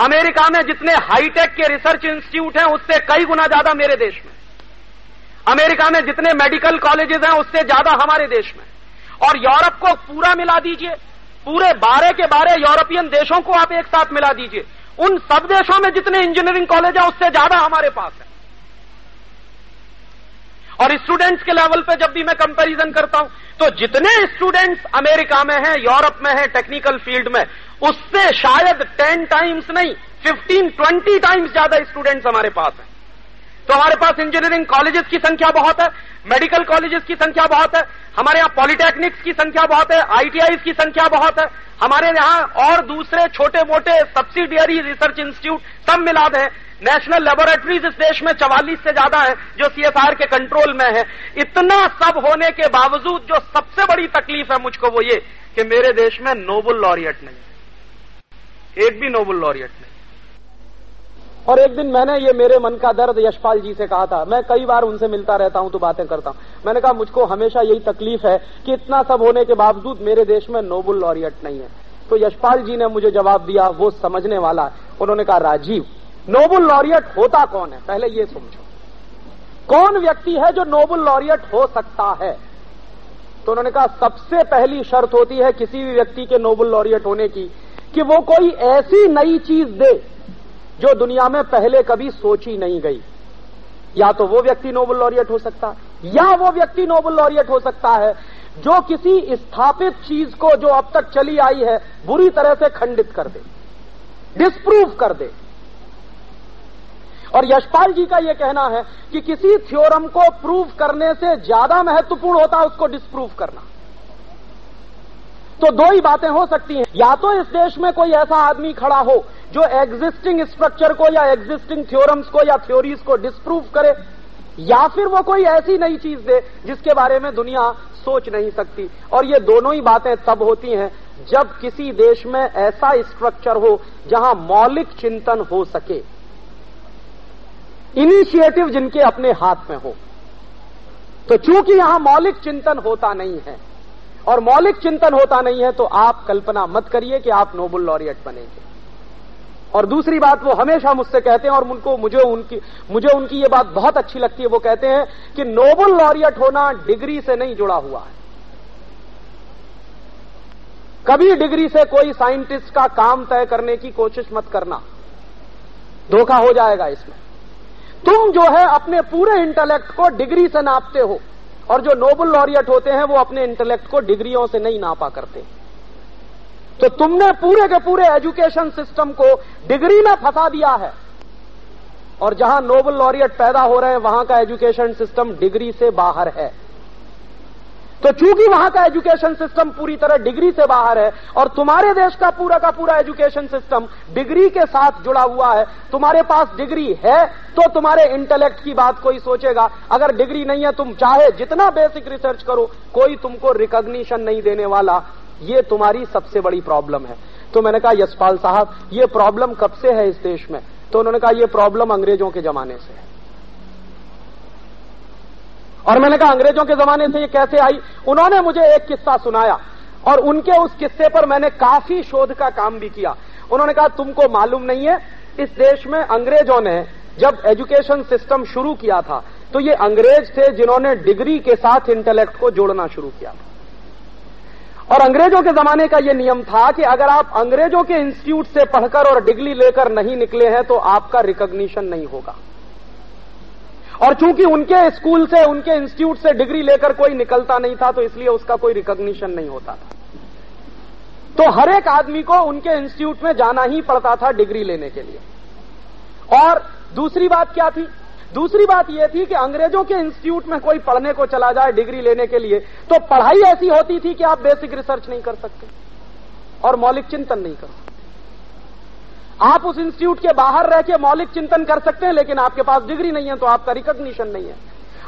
अमेरिका में जितने हाईटेक के रिसर्च इंस्टीट्यूट हैं, उससे कई गुना ज़्यादा मेरे देश में। अमेरिका में जितने मेडिकल कॉलेजेस हैं, उससे ज़्यादा हमारे देश में। और यूरोप को पूरा मिला दीजिए। पूरे बारह के बारह यूरोपियन देशों को आप एक साथ मिला दीजिए। उन सब देशों में जितने इंजीनियरिंग कॉलेज हैं, उससे ज़्यादा हमारे पास है। और स्टूडेंट्स के लेवल पे जब भी मैं कंपैरिजन करता हूँ तो जितने स्टूडेंट्स अमेरिका में हैं, यूरोप में हैं टेक्निकल फ़ील्ड में, उससे शायद टेन टाइम्स नहीं फिफ्टीन ट्वेंटी टाइम्स ज़्यादा स्टूडेंट्स हमारे पास हैं। तो हमारे पास इंजीनियरिंग कॉलेजेस की संख्या बहुत है मेडिकल कॉलेजेस की संख्या बहुत है, हमारे यहाँ पॉलिटेक्निक्स की संख्या बहुत है आईटीआईज की संख्या बहुत है, हमारे यहाँ और दूसरे छोटे मोटे सब्सिडियरी रिसर्च इंस्टीट्यूट सब मिला दें नेशनल लेबोरेटरीज इस देश में चवालीस से ज़्यादा है, जो सीएसआर के कंट्रोल में है। इतना सब होने के बावजूद जो सबसे बड़ी तकलीफ़ है मुझको वो ये कि मेरे देश में नोबल लॉरियट नहीं एक भी नोबल लॉरियट नहीं और एक दिन मैंने ये मेरे मन का दर्द यशपाल जी से कहा था। मैं कई बार उनसे मिलता रहता हूँ तो बातें करता हूँ। मैंने कहा, मुझको हमेशा यही तकलीफ़ है कि इतना सब होने के बावजूद मेरे देश में नोबल लॉरियट नहीं है। तो यशपाल जी ने मुझे जवाब दिया, वो समझने वाला उन्होंने कहा, राजीव, नोबल लॉरियट होता कौन है? पहले ये समझो। कौन व्यक्ति है जो नोबल लॉरियट हो सकता है? तो उन्होंने कहा, सबसे पहली शर्त होती है किसी भी व्यक्ति के नोबल लॉरियट होने की कि वो कोई ऐसी नई चीज़ दे जो दुनिया में पहले कभी सोची नहीं गई। या तो वो व्यक्ति नोबल लॉरियट हो सकता, या वो व्यक्ति नोबल लॉरियट हो सकता है, जो किसी स्थापित चीज़ को जो अब तक चली आई है, बुरी तरह से खंडित कर दे डिस्प्रूव कर दे। और यशपाल जी का यह कहना है कि किसी थ्योरम को प्रूव करने से ज़्यादा महत्वपूर्ण होता है उसको डिस्प्रूव करना। तो दो ही बातें हो सकती हैं। या तो इस देश में कोई ऐसा आदमी खड़ा हो जो एग्जिस्टिंग स्ट्रक्चर को या एग्जिस्टिंग थ्योरम्स को या थ्योरीज को डिस्प्रूव करे, या फिर वो कोई ऐसी नई चीज़ दे जिसके बारे में दुनिया सोच नहीं सकती। और ये दोनों ही बातें तब होती हैं जब किसी देश में ऐसा स्ट्रक्चर हो जहाँ मौलिक चिंतन हो सके। इनिशिएटिव जिनके अपने हाथ में हो। तो चूँकि यहाँ मौलिक चिंतन होता नहीं है और मौलिक चिंतन होता नहीं है तो आप कल्पना मत करिए कि आप नोबल लॉरियट बनेंगे। और दूसरी बात वो हमेशा मुझसे कहते हैं और उनको, मुझे उनकी मुझे उनकी ये बात बहुत अच्छी लगती है। वो कहते हैं कि नोबल लॉरियट होना डिग्री से नहीं जुड़ा हुआ है। कभी डिग्री से कोई साइंटिस्ट का काम तय करने की कोशिश मत करना। धोखा हो जाएगा इसमें। तुम जो है अपने पूरे इंटेलेक्ट को डिग्री से नापते हो। और जो नोबल लॉरियट होते हैं वो अपने इंटेलेक्ट को डिग्रियों से नहीं नापा करते। तो तुमने पूरे के पूरे एजुकेशन सिस्टम को डिग्री में फंसा दिया है। और जहाँ नोबल लॉरियट पैदा हो रहे हैं, वहाँ का एजुकेशन सिस्टम डिग्री से बाहर है। तो चूँकि वहाँ का एजुकेशन सिस्टम पूरी तरह डिग्री से बाहर है, और तुम्हारे देश का पूरा का पूरा एजुकेशन सिस्टम डिग्री के साथ जुड़ा हुआ है, तुम्हारे पास डिग्री है तो तुम्हारे इंटेलेक्ट की बात कोई सोचेगा। अगर डिग्री नहीं है, तुम चाहे जितना बेसिक रिसर्च करो, कोई तुमको रिकॉग्निशन नहीं देने वाला। ये तुम्हारी सबसे बड़ी प्रॉब्लम है। तो मैंने कहा, यशपाल साहब, ये प्रॉब्लम कब से है इस देश में? तो उन्होंने कहा, ये प्रॉब्लम अंग्रेज़ों के जमाने से है। और मैंने कहा, अंग्रेज़ों के जमाने से ये कैसे आई? उन्होंने मुझे एक किस्सा सुनाया और उनके उस किस्से पर मैंने काफ़ी शोध का काम भी किया। उन्होंने कहा, तुमको मालूम नहीं है, इस देश में अंग्रेज़ों ने जब एजुकेशन सिस्टम शुरू किया था तो ये अंग्रेज़ थे जिन्होंने डिग्री के साथ इंटेलेक्ट को जोड़ना शुरू किया था। और अंग्रेज़ों के जमाने का यह नियम था कि अगर आप अंग्रेज़ों के इंस्टीट्यूट से पढ़कर और डिग्री लेकर नहीं निकले हैं तो आपका रिकॉग्निशन नहीं होगा। और चूँकि उनके स्कूल से, उनके इंस्टीट्यूट से डिग्री लेकर कोई निकलता नहीं था तो इसलिए उसका कोई रिकॉग्निशन नहीं होता था। तो हर एक आदमी को उनके इंस्टीट्यूट में जाना ही पड़ता था डिग्री लेने के लिए। और दूसरी बात क्या थी? दूसरी बात यह थी कि अंग्रेज़ों के इंस्टीट्यूट में कोई पढ़ने को चला जाए डिग्री लेने के लिए तो पढ़ाई ऐसी होती थी कि आप बेसिक रिसर्च नहीं कर सकते और मौलिक चिंतन नहीं कर सकते। आप उस इंस्टीट्यूट के बाहर रह के मौलिक चिंतन कर सकते हैं, लेकिन आपके पास डिग्री नहीं है तो आपका रिकॉग्निशन नहीं है।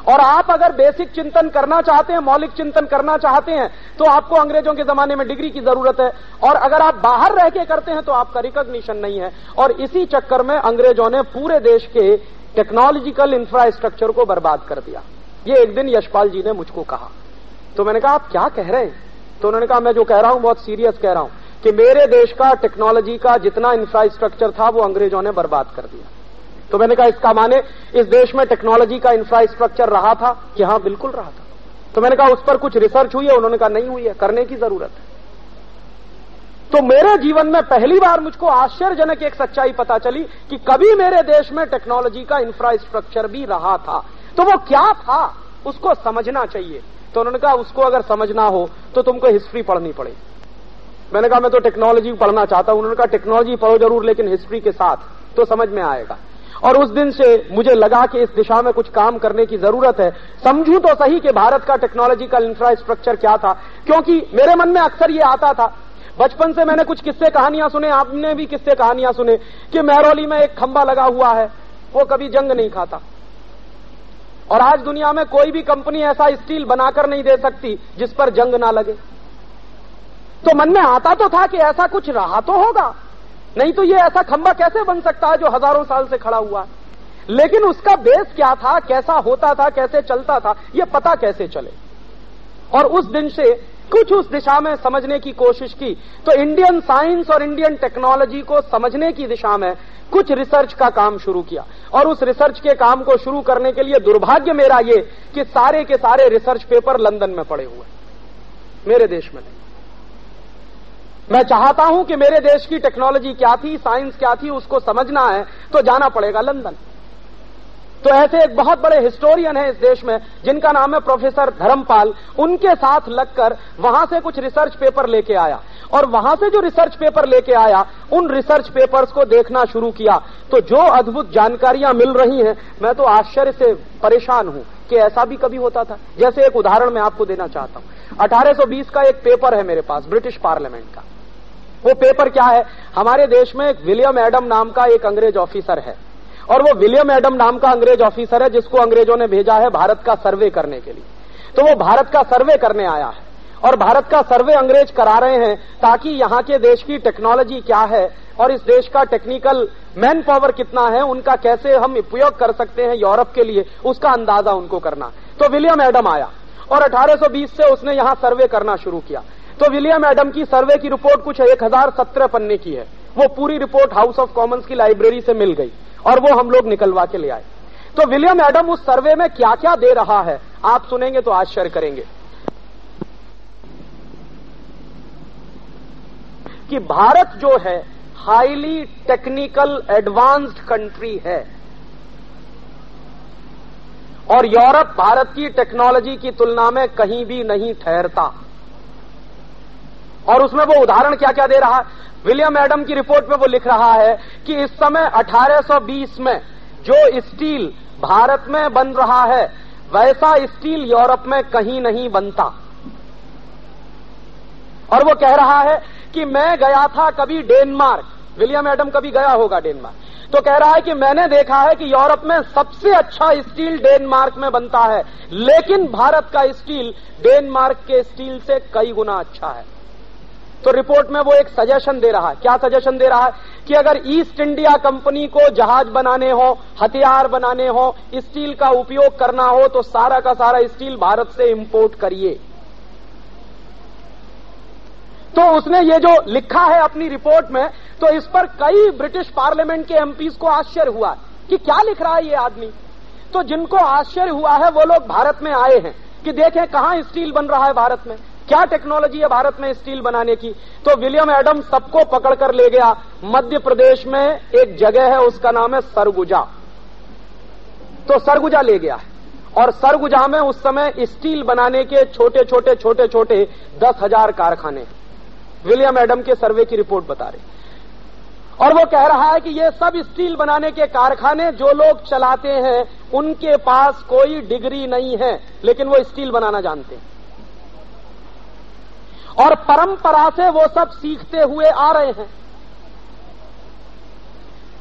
और आप अगर बेसिक चिंतन करना चाहते हैं, मौलिक चिंतन करना चाहते हैं तो आपको अंग्रेज़ों के जमाने में डिग्री की ज़रूरत है। और अगर आप बाहर रह के करते हैं तो आपका रिकॉग्निशन नहीं है। और इसी चक्कर में अंग्रेज़ों ने पूरे देश के टेक्नोलॉजिकल इंफ्रास्ट्रक्चर को बर्बाद कर दिया। ये एक दिन यशपाल जी ने मुझको कहा। तो मैंने कहा, आप क्या कह रहे हैं? तो उन्होंने कहा, मैं जो कह रहा हूँ, बहुत सीरियस कह रहा हूँ। कि मेरे देश का टेक्नोलॉजी का जितना इंफ्रास्ट्रक्चर था, वो अंग्रेज़ों ने बर्बाद कर दिया। तो मैंने कहा, इसका माने, इस देश में टेक्नोलॉजी का इंफ्रास्ट्रक्चर रहा था कि हाँ बिल्कुल रहा था। तो मैंने कहा, उस पर कुछ रिसर्च हुई है? उन्होंने कहा, नहीं हुई है, करने की ज़रूरत है। तो मेरे जीवन में पहली बार मुझको आश्चर्यजनक एक सच्चाई पता चली कि कभी मेरे देश में टेक्नोलॉजी का इंफ्रास्ट्रक्चर भी रहा था। तो वो क्या था? उसको समझना चाहिए। तो उन्होंने कहा, उसको अगर समझना हो तो तुमको हिस्ट्री पढ़नी पड़ेगी। मैंने कहा, मैं तो टेक्नोलॉजी पढ़ना चाहता हूँ। उन्होंने कहा टेक्नोलॉजी पढ़ो ज़रूर, लेकिन हिस्ट्री के साथ तो समझ में आएगा। और उस दिन से मुझे लगा कि इस दिशा में कुछ काम करने की ज़रूरत है। समझू तो सही कि भारत का टेक्नोलॉजिकल इंफ्रास्ट्रक्चर क्या था, क्योंकि मेरे मन में अक्सर ये आता था। बचपन से मैंने कुछ किस्से कहानियाँ सुने, आपने भी किस्से कहानियाँ सुने, कि मैरोली में एक खंबा लगा हुआ है, वो कभी जंग नहीं खाता। और आज दुनिया में कोई भी कंपनी ऐसा स्टील बनाकर नहीं दे सकती, जिस पर जंग ना लगे। तो मन में आता तो था कि ऐसा कुछ रहा तो होगा। नहीं तो ये ऐसा खंबा कैसे बन सकता है जो हज़ारों साल से खड़ा हुआ? है लेकिन उसका बेस क्या था? कैसा होता था? कैसे चलता था? ये पता कैसे चले? और उस दिन से कुछ उस दिशा में समझने की कोशिश की। तो इंडियन साइंस और इंडियन टेक्नोलॉजी को समझने की दिशा में कुछ रिसर्च का काम शुरू किया। और उस रिसर्च के काम को शुरू करने के लिए दुर्भाग्य मेरा ये कि सारे के सारे रिसर्च पेपर लंदन में पड़े हुए। मेरे देश में नहीं। मैं चाहता हूँ कि मेरे देश की टेक्नोलॉजी क्या थी साइंस क्या थी, उसको समझना है तो जाना पड़ेगा लंदन तो ऐसे एक बहुत बड़े हिस्टोरियन है इस देश में, जिनका नाम है प्रोफेसर धर्मपाल। उनके साथ लगकर वहाँ से कुछ रिसर्च पेपर लेके आया। और वहाँ से जो रिसर्च पेपर लेके आया, उन रिसर्च पेपर्स को देखना शुरू किया। तो जो अद्भुत जानकारियाँ मिल रही हैं, मैं तो आश्चर्य से परेशान हूँ कि ऐसा भी कभी होता था। जैसे एक उदाहरण मैं आपको देना चाहता हूँ। 1820 का एक पेपर है मेरे पास ब्रिटिश पार्लियामेंट का। वो पेपर क्या है? हमारे देश में एक विलियम एडम नाम का एक अंग्रेज़ ऑफिसर है। और वो विलियम एडम नाम का अंग्रेज़ ऑफिसर है, जिसको अंग्रेज़ों ने भेजा है भारत का सर्वे करने के लिए। तो वो भारत का सर्वे करने आया है। और भारत का सर्वे अंग्रेज़ करा रहे हैं ताकि यहाँ के देश की टेक्नोलॉजी क्या है और इस देश का टेक्निकल मैन पावर कितना है, उनका कैसे हम उपयोग कर सकते हैं यूरोप के लिए, उसका अंदाज़ा उनको करना। तो विलियम एडम आया और 1820 से उसने यहाँ सर्वे करना शुरू किया। तो विलियम एडम की सर्वे की रिपोर्ट कुछ एक हज़ार सत्रह पन्ने की है। वो पूरी रिपोर्ट हाउस ऑफ़ कॉमन्स की लाइब्रेरी से मिल गई और वो हम लोग निकलवा के ले आए। तो विलियम एडम उस सर्वे में क्या क्या दे रहा है, आप सुनेंगे तो आश्चर्य करेंगे। कि भारत जो है हाईली टेक्निकल एडवांस्ड कंट्री है। और यूरोप भारत की टेक्नोलॉजी की तुलना में कहीं भी नहीं ठहरता। और उसमें वो उदाहरण क्या क्या दे रहा है? विलियम एडम की रिपोर्ट में वो लिख रहा है कि इस समय 1820 में जो स्टील भारत में बन रहा है, वैसा स्टील यूरोप में कहीं नहीं बनता। और वो कह रहा है कि मैं गया था कभी डेनमार्क। विलियम एडम कभी गया होगा डेनमार्क। तो कह रहा है कि मैंने देखा है कि यूरोप में सबसे अच्छा स्टील डेनमार्क में बनता है। लेकिन भारत का स्टील डेनमार्क के स्टील से कई गुना अच्छा है। तो रिपोर्ट में वो एक सजेशन दे रहा है। क्या सजेशन दे रहा है? कि अगर ईस्ट इंडिया कंपनी को जहाज़ बनाने हो, हथियार बनाने हो, स्टील का उपयोग करना हो तो सारा का सारा स्टील भारत से इंपोर्ट करिए। तो उसने ये जो लिखा है अपनी रिपोर्ट में तो इस पर कई ब्रिटिश पार्लियामेंट के एमपीज को आश्चर्य हुआ कि क्या लिख रहा है ये आदमी। तो जिनको आश्चर्य हुआ है, वो लोग भारत में आए हैं कि देखें कहाँ स्टील बन रहा है भारत में। क्या टेक्नोलॉजी है भारत में स्टील बनाने की? तो विलियम एडम सबको पकड़कर ले गया। मध्य प्रदेश में एक जगह है, उसका नाम है सरगुजा। तो सरगुजा ले गया और सरगुजा में उस समय स्टील बनाने के छोटे छोटे छोटे छोटे दस हज़ार कारखाने। विलियम एडम के सर्वे की रिपोर्ट बता रही और वो कह रहा है कि ये सब स्टील बनाने के कारखाने जो लोग चलाते हैं, उनके पास कोई डिग्री नहीं है, लेकिन वो स्टील बनाना जानते हैं। और परंपरा से वो सब सीखते हुए आ रहे हैं।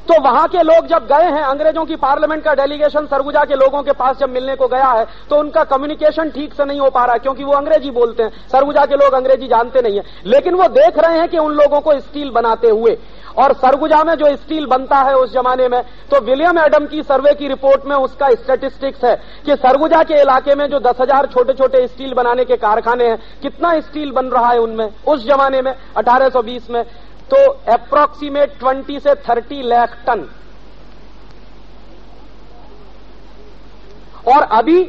तो वहाँ के लोग जब गए हैं, अंग्रेज़ों की पार्लियामेंट का डेलीगेशन सरगुजा के लोगों के पास जब मिलने को गया है तो उनका कम्युनिकेशन ठीक से नहीं हो पा रहा है, क्योंकि वो अंग्रेज़ी बोलते हैं। सरगुजा के लोग अंग्रेज़ी जानते नहीं है। लेकिन वो देख रहे हैं कि उन लोगों को स्टील बनाते हुए और सरगुजा में जो स्टील बनता है उस जमाने में तो विलियम एडम की सर्वे की रिपोर्ट में उसका स्टेटिस्टिक्स है कि सरगुजा के इलाके में जो दस हज़ार छोटे छोटे स्टील बनाने के कारखाने हैं, कितना स्टील बन रहा है उनमें, उस जमाने में 1820 में। तो अप्रोक्सीमेट 20 से 30 लाख टन और अभी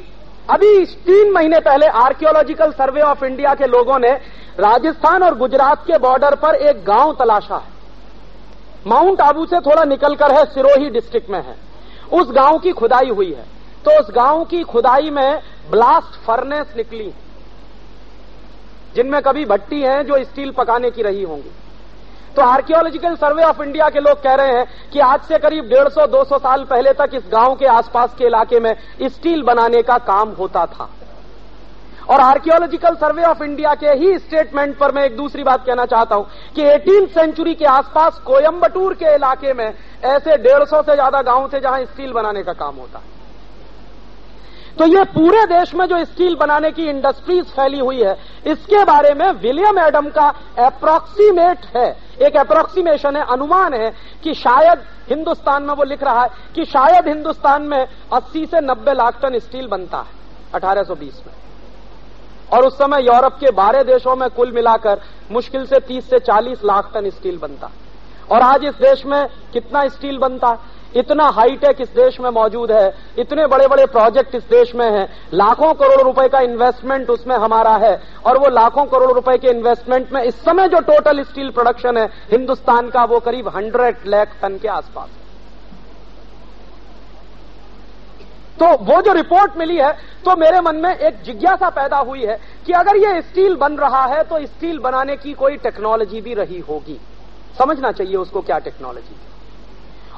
अभी तीन महीने पहले आर्कियोलॉजिकल सर्वे ऑफ़ इंडिया के लोगों ने राजस्थान और गुजरात के बॉर्डर पर एक गाँव तलाशा है। माउंट आबू से थोड़ा निकलकर है, सिरोही डिस्ट्रिक्ट में है। उस गाँव की खुदाई हुई है। तो उस गाँव की खुदाई में ब्लास्ट फर्नेस निकली जिनमें कभी भट्टी हैं जो स्टील पकाने की रही होंगी। तो आर्कियोलॉजिकल सर्वे ऑफ़ इंडिया के लोग कह रहे हैं कि आज से करीब 150-200 साल पहले तक इस गाँव के आसपास के इलाके में स्टील बनाने का काम होता था। और आर्कियोलॉजिकल सर्वे ऑफ़ इंडिया के ही स्टेटमेंट पर मैं एक दूसरी बात कहना चाहता हूँ कि एटीन सेंचुरी के आसपास कोयम्बटूर के इलाके में ऐसे डेढ़ सौ से ज़्यादा गाँव थे जहाँ स्टील बनाने का काम होता है। तो ये पूरे देश में जो स्टील बनाने की इंडस्ट्रीज़ फैली हुई है, इसके बारे में विलियम एडम का अप्रोक्सीमेट है। एक अप्रोक्सीमेशन है, अनुमान है कि शायद हिंदुस्तान में वो लिख रहा है कि शायद हिंदुस्तान में 80 से 90 लाख टन स्टील बनता है 1820 में। और उस समय यूरोप के बारह देशों में कुल मिलाकर मुश्किल से 30 से 40 लाख टन स्टील बनता। और आज इस देश में कितना स्टील बनता? इतना हाईटेक इस देश में मौजूद है, इतने बड़े बड़े प्रोजेक्ट इस देश में हैं। लाखों करोड़ रुपए का इन्वेस्टमेंट उसमें हमारा है, और वो लाखों करोड़ रुपए के इन्वेस्टमेंट में इस समय जो टोटल स्टील प्रोडक्शन है, हिंदुस्तान का वो करीब हंड्रेड लाख टन के आसपास है तो वो जो रिपोर्ट मिली है तो मेरे मन में एक जिज्ञासा पैदा हुई है कि अगर ये स्टील बन रहा है तो स्टील बनाने की कोई टेक्नोलॉजी भी रही होगी। समझना चाहिए उसको क्या टेक्नोलॉजी।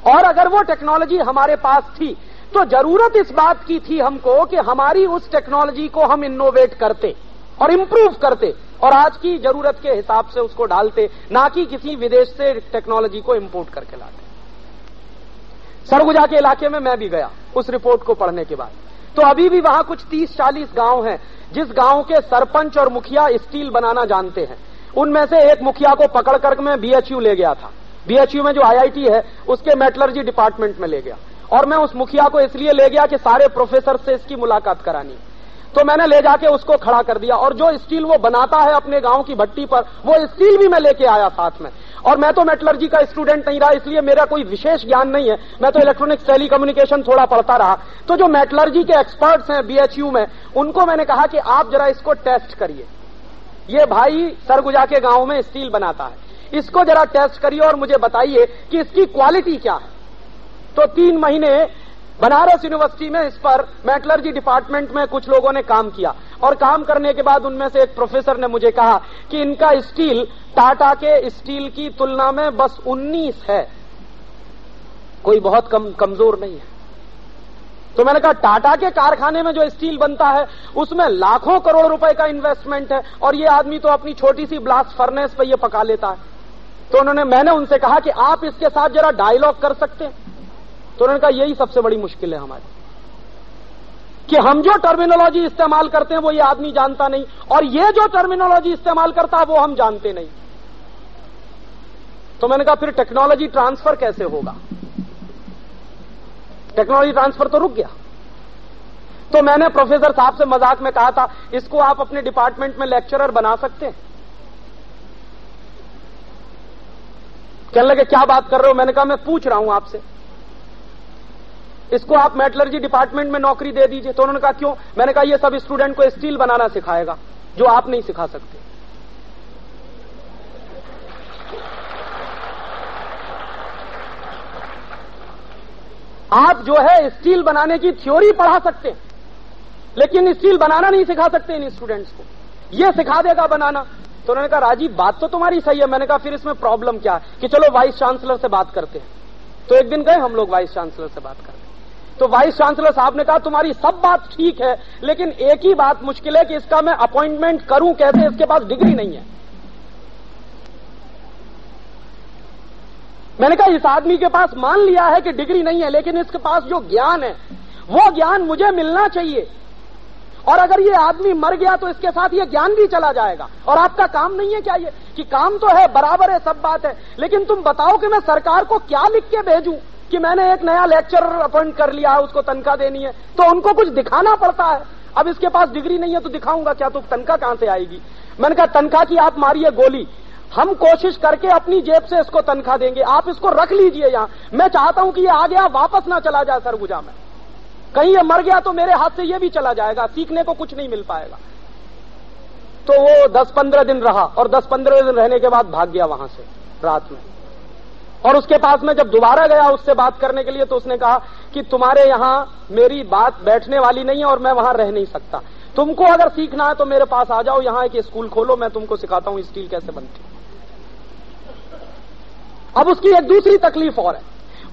और अगर वो टेक्नोलॉजी हमारे पास थी तो ज़रूरत इस बात की थी हमको कि हमारी उस टेक्नोलॉजी को हम इनोवेट करते और इम्प्रूव करते और आज की ज़रूरत के हिसाब से उसको डालते, ना कि किसी विदेश से टेक्नोलॉजी को इम्पोर्ट करके लाते। सरगुजा के इलाके में मैं भी गया, उस रिपोर्ट को पढ़ने के बाद। तो अभी भी वहाँ कुछ 30-40 गाँव हैं, जिस गाँव के सरपंच और मुखिया स्टील बनाना जानते हैं। उनमें से एक मुखिया को पकड़ कर मैं बीएचयू ले गया था। बीएचयू में जो आईआईटी है, उसके मेटलर्जी डिपार्टमेंट में ले गया। और मैं उस मुखिया को इसलिए ले गया कि सारे प्रोफेसर से इसकी मुलाकात करानी। तो मैंने ले जाके उसको खड़ा कर दिया। और जो स्टील वो बनाता है अपने गाँव की भट्टी पर, वो स्टील भी मैं लेके आया साथ में। और मैं तो मेटलर्जी का स्टूडेंट नहीं रहा, इसलिए मेरा कोई विशेष ज्ञान नहीं है। मैं तो इलेक्ट्रॉनिक्स टेली कम्युनिकेशन थोड़ा पढ़ता रहा। तो जो मेटलर्जी के एक्सपर्ट्स हैं बीएचयू में, उनको मैंने कहा कि आप जरा इसको टेस्ट करिए। ये भाई सरगुजा के गाँव में स्टील बनाता है। इसको जरा टेस्ट करिए और मुझे बताइए कि इसकी क्वालिटी क्या है। तो तीन महीने बनारस यूनिवर्सिटी में इस पर मेटलर्जी डिपार्टमेंट में कुछ लोगों ने काम किया। और काम करने के बाद उनमें से एक प्रोफेसर ने मुझे कहा कि इनका स्टील, टाटा के स्टील की तुलना में बस 19 है। कोई बहुत कम, कमज़ोर नहीं है। तो मैंने कहा, टाटा के कारखाने में जो स्टील बनता है, उसमें लाखों करोड़ रुपए का इन्वेस्टमेंट है और ये आदमी तो अपनी छोटी सी ब्लास्ट फर्नेस पर ये पका लेता है। तो उन्होंने, मैंने उनसे कहा कि आप इसके साथ जरा डायलॉग कर सकते हैं। तो उन्होंने कहा, यही सबसे बड़ी मुश्किल है हमारी। कि हम जो टर्मिनोलॉजी इस्तेमाल करते हैं, वो ये आदमी जानता नहीं। और ये जो टर्मिनोलॉजी इस्तेमाल करता है, वो हम जानते नहीं। तो मैंने कहा, फिर टेक्नोलॉजी ट्रांसफ़र कैसे होगा? टेक्नोलॉजी ट्रांसफ़र तो रुक गया। तो मैंने प्रोफेसर साहब से मज़ाक में कहा था, इसको आप अपने डिपार्टमेंट में लेक्चरर बना सकते हैं। कहने लगे, क्या बात कर रहे हो? मैंने कहा, मैं पूछ रहा हूँ आपसे। इसको आप मेटलर्जी डिपार्टमेंट में नौकरी दे दीजिए। तो उन्होंने कहा, क्यों? मैंने कहा, ये सब स्टूडेंट को स्टील बनाना सिखाएगा, जो आप नहीं सिखा सकते। आप जो है स्टील बनाने की थ्योरी पढ़ा सकते हैं, लेकिन स्टील बनाना नहीं सिखा सकते इन स्टूडेंट्स को। ये सिखा देगा बनाना। तो उन्होंने कहा, राजीव, बात तो तुम्हारी सही है। मैंने कहा, फिर इसमें प्रॉब्लम क्या है? कि चलो वाइस चांसलर से बात करते हैं। तो एक दिन गए हम लोग वाइस चांसलर से बात करते तो वाइस चांसलर साहब ने कहा, तुम्हारी सब बात ठीक है, लेकिन एक ही बात मुश्किल है कि इसका मैं अपॉइंटमेंट करूँ कैसे? इसके पास डिग्री नहीं है. मैंने कहा, इस आदमी के पास मान लिया है कि डिग्री नहीं है, लेकिन इसके पास जो ज्ञान है, वो ज्ञान मुझे मिलना चाहिए। और अगर ये आदमी मर गया तो इसके साथ ये ज्ञान भी चला जाएगा। और आपका काम नहीं है क्या ये? कि काम तो है, बराबर है, सब बात है। लेकिन तुम बताओ कि मैं सरकार को क्या लिख के भेजू? कि मैंने एक नया लेक्चरर अपॉइंट कर लिया है, उसको तनख्वाह देनी है। तो उनको कुछ दिखाना पड़ता है। अब इसके पास डिग्री नहीं है तो दिखाऊँगा क्या? तो तनख्वाह कहाँ से आएगी? मैंने कहा, तनख्वाह की आप मारिए गोली। हम कोशिश करके अपनी जेब से इसको तनख्वाह देंगे। आप इसको रख लीजिए यहाँ। मैं चाहता हूँ कि ये आ गया वापस ना चला जाए सरगुजा में। कहीं ये मर गया तो मेरे हाथ से ये भी चला जाएगा। सीखने को कुछ नहीं मिल पाएगा। तो वो दस पंद्रह दिन रहा और दस पंद्रह दिन रहने के बाद भाग गया वहाँ से, रात में। और उसके पास में जब दोबारा गया उससे बात करने के लिए तो उसने कहा कि तुम्हारे यहाँ मेरी बात बैठने वाली नहीं है और मैं वहाँ रह नहीं सकता। तुमको अगर सीखना है तो मेरे पास आ जाओ, यहाँ एक स्कूल खोलो, मैं तुमको सिखाता हूँ स्टील कैसे बनती अब उसकी एक दूसरी तकलीफ़ और है।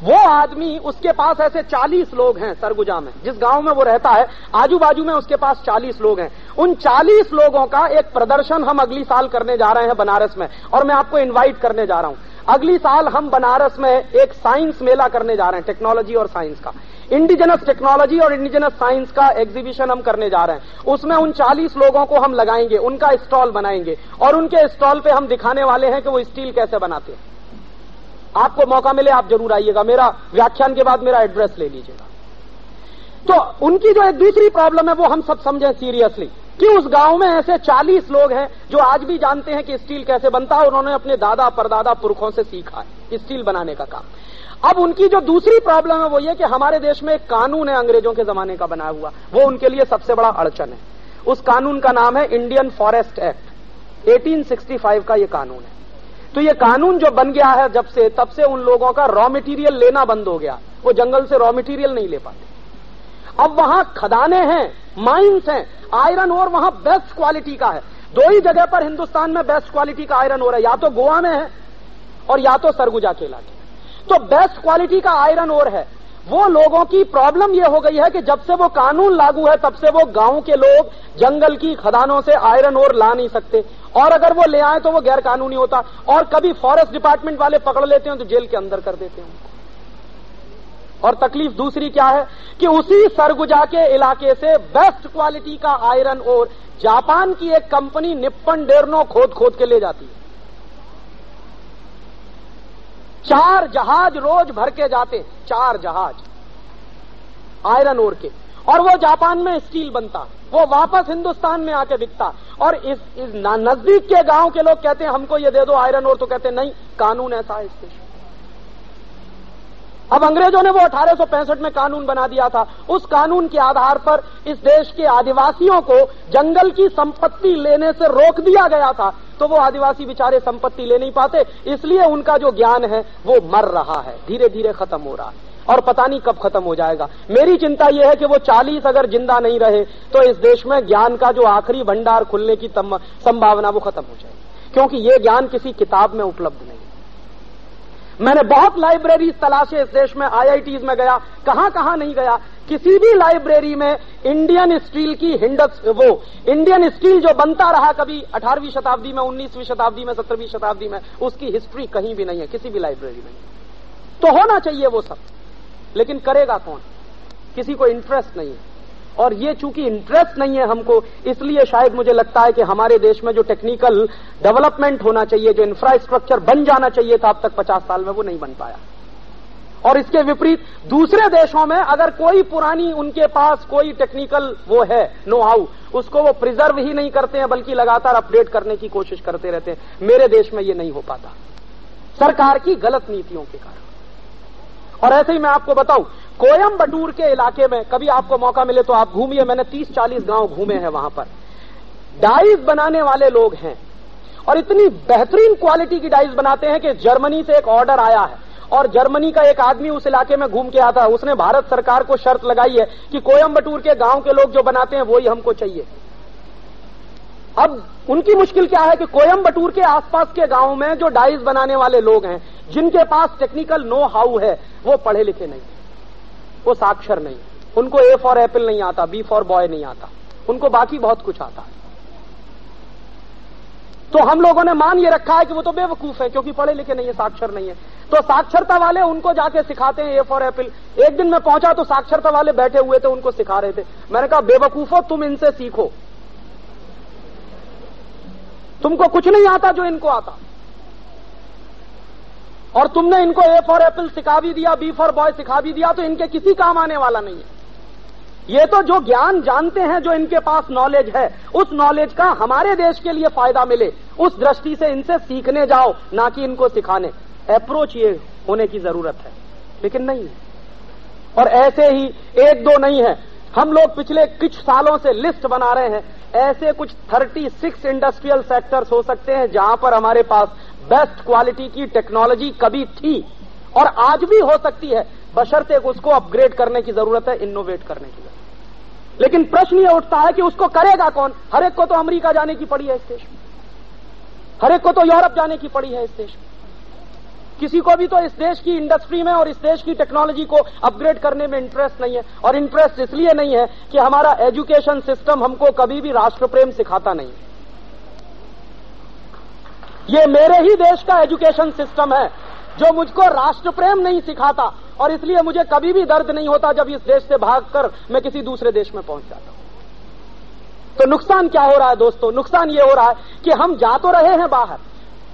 वो आदमी, उसके पास ऐसे 40 लोग हैं सरगुजा में, जिस गाँव में वो रहता है आजू बाजू में उसके पास 40 लोग हैं। उन 40 लोगों का एक प्रदर्शन हम अगली साल करने जा रहे हैं बनारस में, और मैं आपको इनवाइट करने जा रहा हूँ। अगली साल हम बनारस में एक साइंस मेला करने जा रहे हैं टेक्नोलॉजी और साइंस का। इंडिजिनस टेक्नोलॉजी और इंडिजिनस साइंस का एग्जीबिशन हम करने जा रहे हैं। उसमें उन 40 लोगों को हम लगाएँगे, उनका स्टॉल बनाएँगे और उनके स्टॉल पे हम दिखाने वाले हैं कि वो स्टील कैसे बनाते हैं। आपको मौका मिले, आप ज़रूर आइएगा। मेरा व्याख्यान के बाद मेरा एड्रेस ले लीजिएगा। तो उनकी जो एक दूसरी प्रॉब्लम है, वो हम सब समझें सीरियसली कि उस गाँव में ऐसे 40 लोग हैं जो आज भी जानते हैं कि स्टील कैसे बनता है उन्होंने अपने दादा परदादा पुरखों से सीखा है स्टील बनाने का काम। अब उनकी जो दूसरी प्रॉब्लम है, वो ये कि हमारे देश में एक कानून है अंग्रेज़ों के जमाने का बनाया हुआ। वो उनके लिए सबसे बड़ा अड़चन है। उस कानून का नाम है इंडियन फॉरेस्ट एक्ट 1865 का ये कानून है। तो ये कानून जो बन गया है, जब से तब से उन लोगों का रॉ मटेरियल लेना बंद हो गया। वो जंगल से रॉ मटेरियल नहीं ले पाते। अब वहाँ खदाने हैं माइंस हैं आयरन और वहाँ बेस्ट क्वालिटी का है। दो ही जगह पर हिंदुस्तान में बेस्ट क्वालिटी का आयरन और है, या तो गोवा में है और या तो सरगुजा के। इलाके तो बेस्ट क्वालिटी का आयरन और है। वो लोगों की प्रॉब्लम ये हो गई है कि जब से वो कानून लागू है, तब से वो गाँव के लोग जंगल की खदानों से आयरन और ला नहीं सकते। और अगर वो ले आए तो वो गैर कानूनी होता। और कभी फॉरेस्ट डिपार्टमेंट वाले पकड़ लेते हैं तो जेल के अंदर कर देते हैं और तकलीफ़ दूसरी क्या है कि उसी सरगुजा के इलाके से बेस्ट क्वालिटी का आयरन और जापान की एक कंपनी निप्पन डेरनो खोद खोद के ले जाती है। चार जहाज़ रोज भर के जाते चार जहाज़। आयरन ओर के। और वो जापान में स्टील बनता। वो वापस हिंदुस्तान में आके बिकता। और इस, इस नज़दीक के गाँव के लोग कहते हैं हमको ये दे दो आयरन ओर तो कहते हैं नहीं कानून ऐसा है इस अब अंग्रेज़ों ने वो अठारह सौ पैंसठ में कानून बना दिया था। उस कानून के आधार पर इस देश के आदिवासियों को जंगल की संपत्ति लेने से रोक दिया गया था। तो वो आदिवासी बेचारे संपत्ति ले नहीं पाते, इसलिए उनका जो ज्ञान है, वो मर रहा है। धीरे धीरे खत्म हो रहा है। और पता नहीं कब खत्म हो जाएगा। मेरी चिंता यह है कि वो चालीस अगर ज़िंदा नहीं रहे तो इस देश में ज्ञान का जो आखिरी भंडार खुलने की संभावना वो खत्म हो जाएगी। क्योंकि ये ज्ञान किसी किताब में उपलब्ध नहीं मैंने बहुत लाइब्रेरी तलाशे इस देश में आईआईटीज में गया। कहाँ कहाँ नहीं गया? किसी भी लाइब्रेरी में इंडियन स्टील की हिंडस वो इंडियन स्टील जो बनता रहा कभी 18वीं शताब्दी में 19वीं शताब्दी में 17वीं शताब्दी में, उसकी हिस्ट्री कहीं भी नहीं है, किसी भी लाइब्रेरी में। तो होना चाहिए वो सब। लेकिन करेगा कौन? किसी को इंटरेस्ट नहीं है। और ये चूँकि इंटरेस्ट नहीं है हमको, इसलिए शायद मुझे लगता है कि हमारे देश में जो टेक्निकल डेवलपमेंट होना चाहिए, जो इंफ्रास्ट्रक्चर बन जाना चाहिए था अब तक पचास साल में, वो नहीं बन पाया। और इसके विपरीत, दूसरे देशों में अगर कोई पुरानी उनके पास कोई टेक्निकल वो है नो हाउ उसको वो प्रिजर्व ही नहीं करते हैं, बल्कि लगातार अपडेट करने की कोशिश करते रहते हैं, मेरे देश में ये नहीं हो पाता। सरकार की गलत नीतियों के कारण। और ऐसे ही मैं आपको बताऊँ कोयम बटूर के इलाके में कभी आपको मौका मिले तो आप घूमिए। मैंने 30-40 गाँव घूमे हैं वहाँ पर। डाइस बनाने वाले लोग हैं और इतनी बेहतरीन क्वालिटी की डाइस बनाते हैं कि जर्मनी से एक ऑर्डर आया है और जर्मनी का एक आदमी उस इलाके में घूम के आता है। उसने भारत सरकार को शर्त लगाई है कि कोयम्बटूर के गाँव के लोग जो बनाते हैं वही हमको चाहिए। अब उनकी मुश्किल क्या है कि कोयम्बटूर के आसपास के गाँव में जो डाइस बनाने वाले लोग हैं जिनके पास टेक्निकल नो हाउ है, वो पढ़े लिखे नहीं। वो साक्षर नहीं। उनको ए फॉर एप्पल नहीं आता बी फॉर बॉय नहीं आता। उनको बाकी बहुत कुछ आता है। तो हम लोगों ने मान ये रखा है कि वो तो बेवकूफ़ है, क्योंकि पढ़े लिखे नहीं है, साक्षर नहीं है। तो साक्षरता वाले उनको जाके सिखाते हैं ए फॉर एप्पल एक दिन मैं पहुँचा तो साक्षरता वाले बैठे हुए थे, उनको सिखा रहे थे। मैंने कहा, बेवकूफो, तुम इनसे सीखो। तुमको कुछ नहीं आता जो इनको आता। और तुमने इनको ए फॉर एप्पल सिखा भी दिया बी फॉर बॉय सिखा भी दिया तो इनके किसी काम आने वाला नहीं है। ये तो जो ज्ञान जानते हैं, जो इनके पास नॉलेज है, उस नॉलेज का हमारे देश के लिए फ़ायदा मिले। उस दृष्टि से इनसे सीखने जाओ, ना कि इनको सिखाने। अप्रोच ये होने की ज़रूरत है, लेकिन नहीं है। और ऐसे ही एक दो नहीं है। हम लोग पिछले कुछ सालों से लिस्ट बना रहे हैं। ऐसे कुछ 36 इंडस्ट्रियल सेक्टर्स हो सकते हैं, जहाँ पर हमारे पास बेस्ट क्वालिटी की टेक्नोलॉजी कभी थी और आज भी हो सकती है। बशर्ते उसको अपग्रेड करने की ज़रूरत है इनोवेट करने की ज़रूरत लेकिन प्रश्न ये उठता है कि उसको करेगा कौन? हर एक को तो अमेरिका जाने की पड़ी है इस देश में। हर एक को तो यूरोप जाने की पड़ी है इस देश में। किसी को भी तो इस देश की इंडस्ट्री में और इस देश की टेक्नोलॉजी को अपग्रेड करने में इंटरेस्ट नहीं है। और इंटरेस्ट इसलिए नहीं है कि हमारा एजुकेशन सिस्टम हमको कभी भी राष्ट्र प्रेम सिखाता नहीं ये मेरे ही देश का एजुकेशन सिस्टम है, जो मुझको राष्ट्र प्रेम नहीं सिखाता और इसलिए मुझे कभी भी दर्द नहीं होता जब इस देश से भागकर मैं किसी दूसरे देश में पहुँच जाता हूँ। तो नुकसान क्या हो रहा है दोस्तों? नुकसान ये हो रहा है कि हम जा तो रहे हैं बाहर,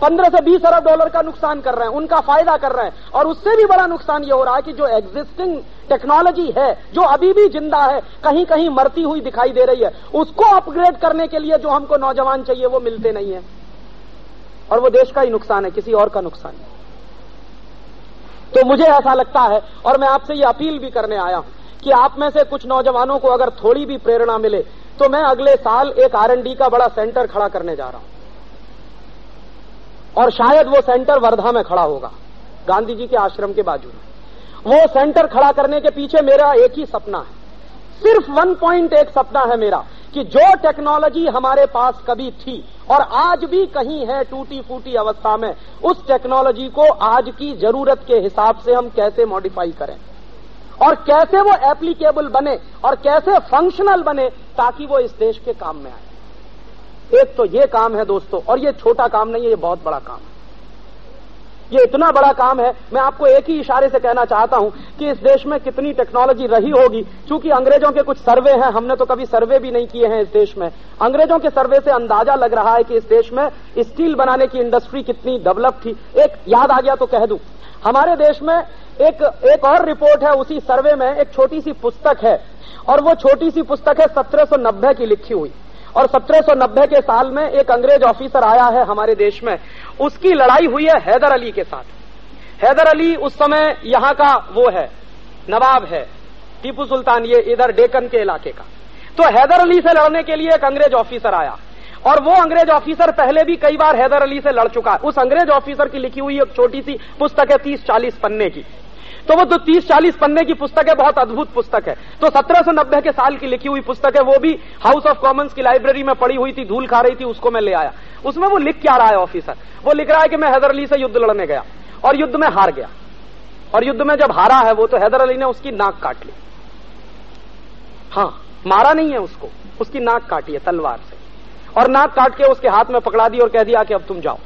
पंद्रह से बीस अरब डॉलर का नुकसान कर रहे हैं, उनका फ़ायदा कर रहे हैं, और उससे भी बड़ा नुकसान ये हो रहा है कि जो एग्जिस्टिंग टेक्नोलॉजी है, जो अभी भी ज़िंदा है कहीं कहीं मरती हुई दिखाई दे रही है, उसको अपग्रेड करने के लिए जो हमको नौजवान चाहिए वो मिलते नहीं है। और वो देश का ही नुकसान है, किसी और का नुकसान नहीं तो मुझे ऐसा लगता है, और मैं आपसे ये अपील भी करने आया हूँ, कि आप में से कुछ नौजवानों को अगर थोड़ी भी प्रेरणा मिले तो मैं अगले साल एक आरएनडी का बड़ा सेंटर खड़ा करने जा रहा हूँ। और शायद वो सेंटर वर्धा में खड़ा होगा, गांधी जी के आश्रम के बाजू में। वो सेंटर खड़ा करने के पीछे मेरा एक ही सपना है। सिर्फ़ वन पॉइंट एक सपना है मेरा कि जो टेक्नोलॉजी हमारे पास कभी थी और आज भी कहीं है टूटी फूटी अवस्था में, उस टेक्नोलॉजी को आज की ज़रूरत के हिसाब से हम कैसे मॉडिफाई करें? और कैसे वो एप्लीकेबल बने और कैसे फंक्शनल बने ताकि वो इस देश के काम में आए? एक तो ये काम है दोस्तों, और ये छोटा काम नहीं है, ये बहुत बड़ा काम है। ये इतना बड़ा काम है, मैं आपको एक ही इशारे से कहना चाहता हूँ कि इस देश में कितनी टेक्नोलॉजी रही होगी। क्योंकि अंग्रेज़ों के कुछ सर्वे हैं, हमने तो कभी सर्वे भी नहीं किए हैं इस देश में। अंग्रेज़ों के सर्वे से अंदाज़ा लग रहा है कि इस देश में स्टील बनाने की इंडस्ट्री कितनी डेवलप थी। एक, याद आ गया तो कह दूँ, हमारे देश में एक एक और रिपोर्ट है, उसी सर्वे में एक छोटी सी पुस्तक है, और वो छोटी सी पुस्तक है सत्रह सौ नब्बे की लिखी हुई। और 1790 के साल में एक अंग्रेज़ ऑफिसर आया है हमारे देश में। उसकी लड़ाई हुई है हैदर अली के साथ। हैदर अली उस समय यहाँ का वो है, नवाब है, टीपू सुल्तान, ये इधर डेकन के इलाके का। तो हैदर अली से लड़ने के लिए एक अंग्रेज़ ऑफिसर आया। और वो अंग्रेज़ ऑफिसर पहले भी कई बार हैदर अली से लड़ चुका है। उस अंग्रेज़ ऑफिसर की लिखी हुई एक छोटी सी पुस्तक है तीस चालीस पन्ने की। तो वो तो तीस चालीस पन्ने की पुस्तक है, बहुत अद्भुत पुस्तक है। तो सत्रह सौ नब्बे के साल की लिखी हुई पुस्तक है, वो भी हाउस ऑफ़ कॉमन्स की लाइब्रेरी में पड़ी हुई थी, धूल खा रही थी, उसको मैं ले आया। उसमें वो लिख क्या रहा है ऑफिसर वो लिख रहा है कि मैं हैदर अली से युद्ध लड़ने गया, और युद्ध में हार गया। और युद्ध में जब हारा है वो तो हैदर अली ने उसकी नाक काट ली। हाँ मारा नहीं है उसको, उसकी नाक काटी है, तलवार से। और नाक काट के उसके हाथ में पकड़ा दी और कह दिया कि अब तुम जाओ।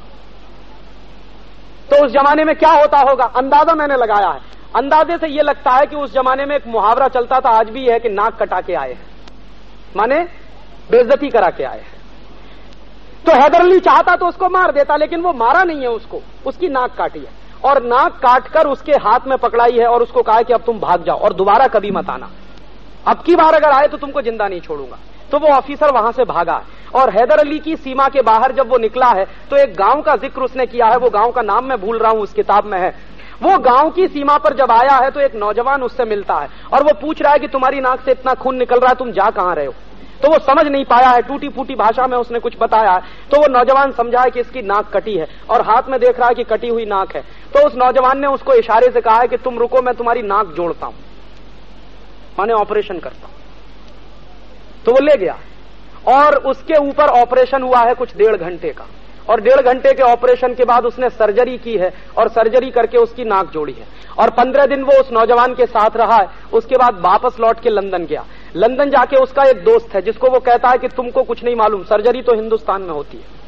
तो उस जमाने में क्या होता होगा? अंदाज़ा मैंने लगाया है। अंदाजे से यह लगता है कि उस जमाने में एक मुहावरा चलता था, आज भी है कि नाक कटा के आए माने बेजती करा के आए तो हैदर अली चाहता तो उसको मार देता, लेकिन वो मारा नहीं है उसको। उसकी नाक काटी है। और नाक काटकर उसके हाथ में पकड़ाई है और उसको कहा कि अब तुम भाग जाओ और दोबारा कभी मत आना। अब की बार अगर आए तो तुमको ज़िंदा नहीं छोड़ूँगा। तो वो ऑफिसर वहाँ से भागा। और हैदर अली की सीमा के बाहर जब वो निकला है तो एक गाँव का ज़िक्र उसने किया है। वो गाँव का नाम मैं भूल रहा हूँ, उस किताब में है। वो गाँव की सीमा पर जब आया है तो एक नौजवान उससे मिलता है और वो पूछ रहा है कि तुम्हारी नाक से इतना खून निकल रहा है, तुम जा कहाँ रहे हो? तो वो समझ नहीं पाया है टूटी फूटी भाषा में उसने कुछ बताया है। तो वो नौजवान समझा है कि इसकी नाक कटी है और हाथ में देख रहा है कि कटी हुई नाक है। तो उस नौजवान ने उसको इशारे से कहा है कि तुम रुको, मैं तुम्हारी नाक जोड़ता हूँ। माने ऑपरेशन करता हूँ। तो वो ले गया और उसके ऊपर ऑपरेशन हुआ है कुछ डेढ़ घंटे का। और डेढ़ घंटे के ऑपरेशन के बाद उसने सर्जरी की है और सर्जरी करके उसकी नाक जोड़ी है। और पंद्रह दिन वो उस नौजवान के साथ रहा है, उसके बाद वापस लौट के लंदन गया। लंदन जाके उसका एक दोस्त है, जिसको वो कहता है कि तुमको कुछ नहीं मालूम, सर्जरी तो हिंदुस्तान में होती है।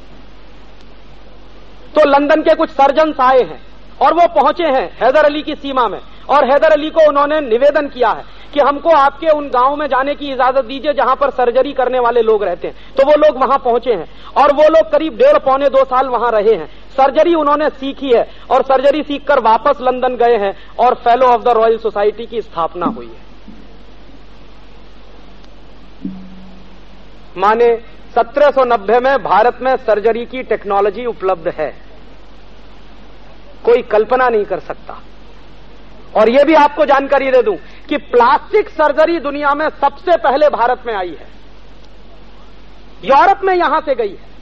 तो लंदन के कुछ सर्जन आए हैं। और वो पहुँचे हैं हैदर अली की सीमा में। और हैदर अली को उन्होंने निवेदन किया है कि हमको आपके उन गाँव में जाने की इजाज़त दीजिए जहाँ पर सर्जरी करने वाले लोग रहते हैं। तो वो लोग वहाँ पहुँचे हैं। और वो लोग करीब डेढ़ पौने दो साल वहाँ रहे हैं। सर्जरी उन्होंने सीखी है और सर्जरी सीखकर वापस लंदन गए हैं और fellow of the Royal Society की स्थापना हुई है। माने 1790 में भारत में सर्जरी की टेक्नोलॉजी उपलब्ध है। कोई कल्पना नहीं कर सकता। और यह भी आपको जानकारी दे दूँ कि प्लास्टिक सर्जरी दुनिया में सबसे पहले भारत में आई है। यूरोप में यहाँ से गई है।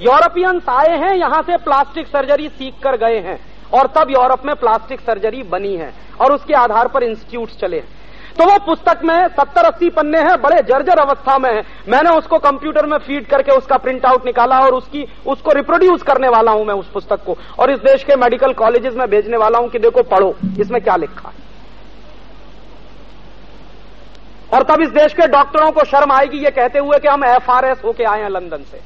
यूरोपियंस आए हैं, यहाँ से प्लास्टिक सर्जरी सीख कर गए हैं। और तब यूरोप में प्लास्टिक सर्जरी बनी है और उसके आधार पर इंस्टीट्यूट चले हैं। तो वो पुस्तक में सत्तर अस्सी पन्ने हैं, बड़े जर्जर अवस्था में है। मैंने उसको कंप्यूटर में फ़ीड करके उसका प्रिंट आउट निकाला और उसकी, उसको रिप्रोड्यूस करने वाला हूँ मैं उस पुस्तक को। और इस देश के मेडिकल कॉलेजेस में भेजने वाला हूँ कि देखो, पढ़ो, इसमें क्या लिखा है। और तब इस देश के डॉक्टरों को शर्म आएगी ये कहते हुए कि हम एफआरएस होके आए हैं लंदन से।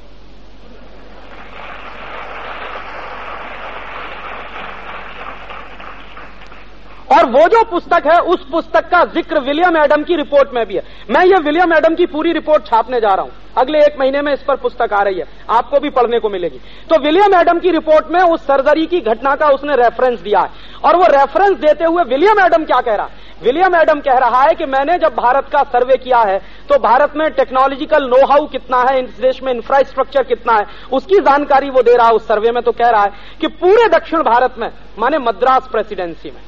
और वो जो पुस्तक है, उस पुस्तक का ज़िक्र विलियम एडम की रिपोर्ट में भी है। मैं ये विलियम एडम की पूरी रिपोर्ट छापने जा रहा हूँ। अगले एक महीने में इस पर पुस्तक आ रही है। आपको भी पढ़ने को मिलेगी। तो विलियम एडम की रिपोर्ट में उस सर्जरी की घटना का उसने रेफरेंस दिया है। और वो रेफरेंस देते हुए विलियम एडम क्या कह रहा है? विलियम एडम कह रहा है कि मैंने जब भारत का सर्वे किया है तो भारत में टेक्नोलॉजिकल नो हाउ कितना है, इस देश में इंफ्रास्ट्रक्चर कितना है, उसकी जानकारी वो दे रहा है उस सर्वे में तो कह रहा है कि पूरे दक्षिण भारत में, माने मद्रास प्रेसिडेंसी में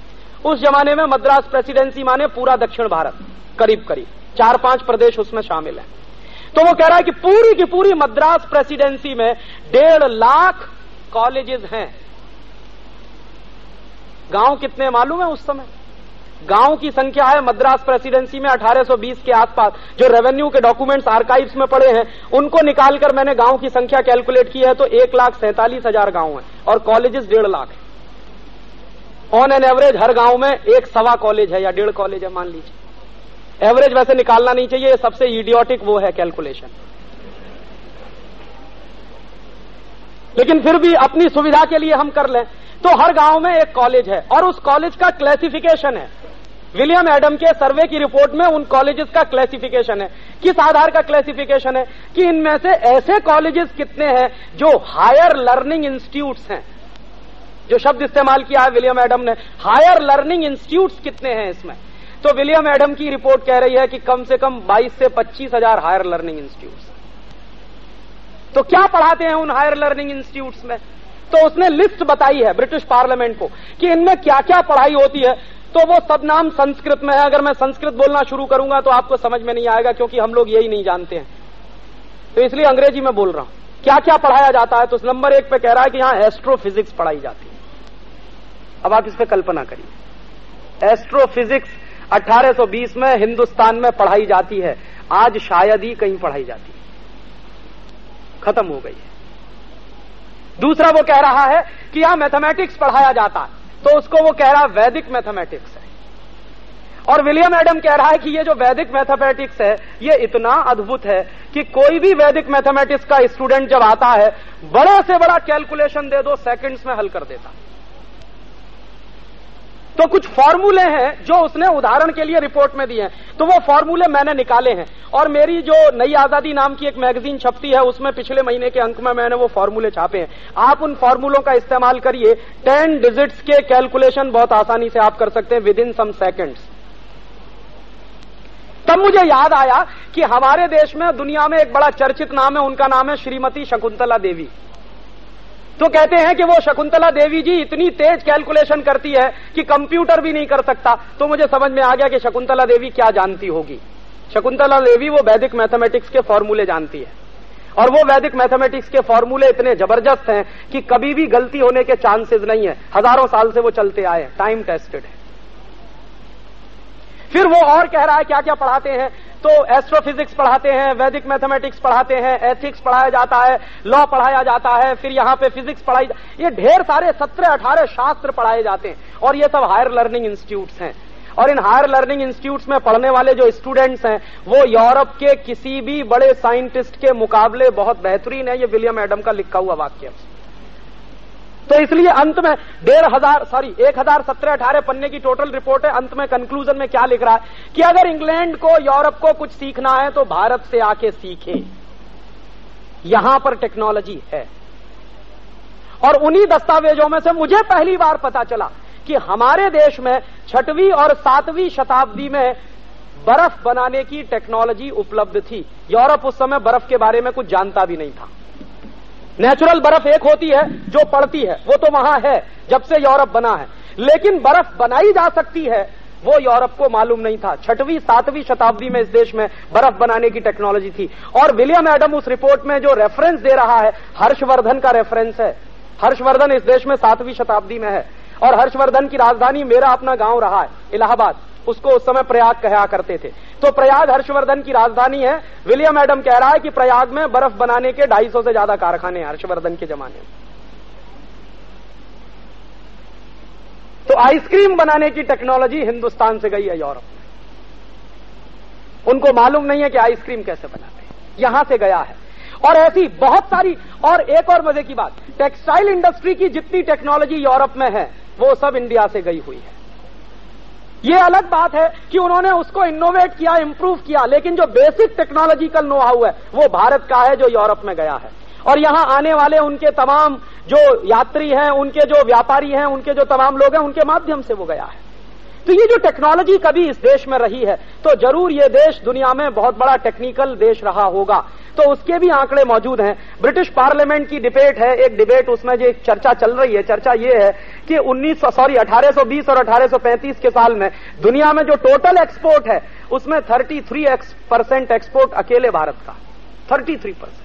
उस जमाने में मद्रास प्रेसिडेंसी माने पूरा दक्षिण भारत, करीब करीब। चार पाँच प्रदेश उसमें शामिल है। तो वो कह रहा है कि पूरी की पूरी मद्रास प्रेसिडेंसी में डेढ़ लाख कॉलेजेस हैं। गाँव कितने मालूम है उस समय? गाँव की संख्या है मद्रास प्रेसिडेंसी में 1820 के आसपास। जो रेवेन्यू के डॉक्यूमेंट्स आर्काइव्स में पड़े हैं, उनको निकालकर मैंने गाँव की संख्या कैलकुलेट की है तो एक लाख सैंतालीस हज़ार गाँव है और कॉलेजेस डेढ़ लाख है। ऑन एन एवरेज हर गाँव में एक सवा कॉलेज है या डेढ़ कॉलेज है, मान लीजिए। एवरेज वैसे निकालना नहीं चाहिए सबसे इडियोटिक वो है कैलकुलेशन लेकिन फिर भी अपनी सुविधा के लिए हम कर लें तो हर गाँव में एक कॉलेज है, और उस कॉलेज का क्लासिफिकेशन है। विलियम एडम के सर्वे की रिपोर्ट में उन कॉलेजेस का क्लासिफिकेशन है। किस आधार का क्लासिफिकेशन है? कि इनमें से ऐसे कॉलेजेस कितने हैं जो हायर लर्निंग इंस्टीट्यूट्स हैं? जो शब्द इस्तेमाल किया है विलियम एडम ने हायर लर्निंग इंस्टीट्यूट कितने हैं इसमें? तो विलियम एडम की रिपोर्ट कह रही है कि कम से कम 22 से पच्चीस हज़ार हायर लर्निंग इंस्टीट्यूट तो क्या पढ़ाते हैं उन हायर लर्निंग इंस्टीट्यूट में? तो उसने लिस्ट बताई है ब्रिटिश पार्लियामेंट को कि इनमें क्या क्या पढ़ाई होती है। तो वो सब नाम संस्कृत में है। अगर मैं संस्कृत बोलना शुरू करूँगा तो आपको समझ में नहीं आएगा क्योंकि हम लोग यही नहीं जानते हैं। तो इसलिए अंग्रेज़ी में बोल रहा हूँ। क्या क्या पढ़ाया जाता है? तो नंबर एक पे कह रहा है कि यहाँ एस्ट्रोफिजिक्स पढ़ाई जाती है। अब आप इस पर कल्पना करिए। एस्ट्रोफिजिक्स 1820 में हिंदुस्तान में पढ़ाई जाती है। आज शायद ही कहीं पढ़ाई जाती है। खत्म हो गई है। दूसरा वो कह रहा है कि यहाँ मैथमेटिक्स पढ़ाया जाता है। तो उसको वो कह रहा है वैदिक मैथमेटिक्स है। और विलियम एडम कह रहा है कि ये जो वैदिक मैथमेटिक्स है, ये इतना अद्भुत है कि कोई भी वैदिक मैथमेटिक्स का स्टूडेंट जब आता है, बड़े से बड़ा कैलकुलेशन दे दो सेकंड्स में हल कर देता है। तो कुछ फॉर्मूले हैं जो उसने उदाहरण के लिए रिपोर्ट में दिए हैं। तो वो फॉर्मूले मैंने निकाले हैं। और मेरी जो नई आज़ादी नाम की एक मैगजीन छपती है, उसमें पिछले महीने के अंक में मैंने वो फॉर्मूले छापे हैं। आप उन फॉर्मूलों का इस्तेमाल करिए। टेन डिजिट्स के कैलकुलेशन बहुत आसानी से आप कर सकते हैं विद इन सम सेकेंड्स तब मुझे याद आया कि हमारे देश में दुनिया में एक बड़ा चर्चित नाम है, उनका नाम है श्रीमती शकुंतला देवी। तो कहते हैं कि वो शकुंतला देवी जी इतनी तेज कैलकुलेशन करती है कि कंप्यूटर भी नहीं कर सकता। तो मुझे समझ में आ गया कि शकुंतला देवी क्या जानती होगी। शकुंतला देवी वो वैदिक मैथमेटिक्स के फॉर्मूले जानती है। और वो वैदिक मैथमेटिक्स के फॉर्मूले इतने ज़बरदस्त हैं कि कभी भी गलती होने के चांसेस नहीं है। हज़ारों साल से वो चलते आए टाइम टेस्टेड है। फिर वो और कह रहा है क्या क्या पढ़ाते हैं? तो एस्ट्रोफिजिक्स पढ़ाते हैं वैदिक मैथमेटिक्स पढ़ाते हैं एथिक्स पढ़ाया जाता है लॉ पढ़ाया जाता है, फिर यहाँ पे फिजिक्स पढ़ाई ये ढेर सारे सत्रह अठारह शास्त्र पढ़ाए जाते हैं और ये सब हायर लर्निंग इंस्टीट्यूट्स हैं। और इन हायर लर्निंग इंस्टीट्यूट्स में पढ़ने वाले जो स्टूडेंट्स हैं, वो यूरोप के किसी भी बड़े साइंटिस्ट के मुकाबले बहुत बेहतरीन है। ये विलियम एडम का लिखा हुआ वाक्य तो इसलिए अंत में डेढ़ हज़ार सॉरी एक हज़ार सत्रह अठारह पन्ने की टोटल रिपोर्ट है। अंत में कंक्लूजन में क्या लिख रहा है? कि अगर इंग्लैंड को, यूरोप को कुछ सीखना है तो भारत से आके सीखे। यहाँ पर टेक्नोलॉजी है। और उन्हीं दस्तावेजों में से मुझे पहली बार पता चला कि हमारे देश में छठवीं और सातवीं शताब्दी में बर्फ़ बनाने की टेक्नोलॉजी उपलब्ध थी। यूरोप उस समय बर्फ़ के बारे में कुछ जानता भी नहीं था। नेचुरल बर्फ़ एक होती है, जो पड़ती है, वो तो वहाँ है, जब से यूरोप बना है। लेकिन बर्फ़ बनाई जा सकती है, वो यूरोप को मालूम नहीं था। छठवीं, सातवीं शताब्दी में इस देश में बर्फ़ बनाने की टेक्नोलॉजी थी। और विलियम एडम उस रिपोर्ट में जो रेफरेंस दे रहा है, हर्षवर्धन का रेफरेंस है। हर्षवर्धन इस देश में सातवीं शताब्दी में है। और हर्षवर्धन की राजधानी मेरा अपना गाँव रहा है, इलाहाबाद। उसको उस समय प्रयाग कहा करते थे। तो प्रयाग हर्षवर्धन की राजधानी है। विलियम एडम कह रहा है कि प्रयाग में बर्फ़ बनाने के ढाई सौ से ज़्यादा कारखाने हैं हर्षवर्धन के जमाने में। तो आइसक्रीम बनाने की टेक्नोलॉजी हिंदुस्तान से गई है यूरोप में। उनको मालूम नहीं है कि आइसक्रीम कैसे बनाते हैं। यहाँ से गया है। और ऐसी बहुत सारी, और एक और मज़े की बात, टेक्सटाइल इंडस्ट्री की जितनी टेक्नोलॉजी यूरोप में है, वो सब इंडिया से गई हुई है। ये अलग बात है कि उन्होंने उसको इनोवेट किया इम्प्रूव किया, लेकिन जो बेसिक टेक्नोलॉजिकल नो हाउ है, वो भारत का है, जो यूरोप में गया है। और यहाँ आने वाले उनके तमाम जो यात्री हैं, उनके जो व्यापारी हैं, उनके जो तमाम लोग हैं, उनके माध्यम से वो गया है। तो ये जो टेक्नोलॉजी कभी इस देश में रही है तो ज़रूर ये देश दुनिया में बहुत बड़ा टेक्निकल देश रहा होगा। तो उसके भी आंकड़े मौजूद हैं। ब्रिटिश पार्लियामेंट की डिबेट है, एक डिबेट उसमें जो एक चर्चा चल रही है, चर्चा ये है कि 1900 सॉरी 1820 और 1835 के साल में दुनिया में जो टोटल एक्सपोर्ट है, उसमें 33 परसेंट एक्सपोर्ट अकेले भारत का। 33 परसेंट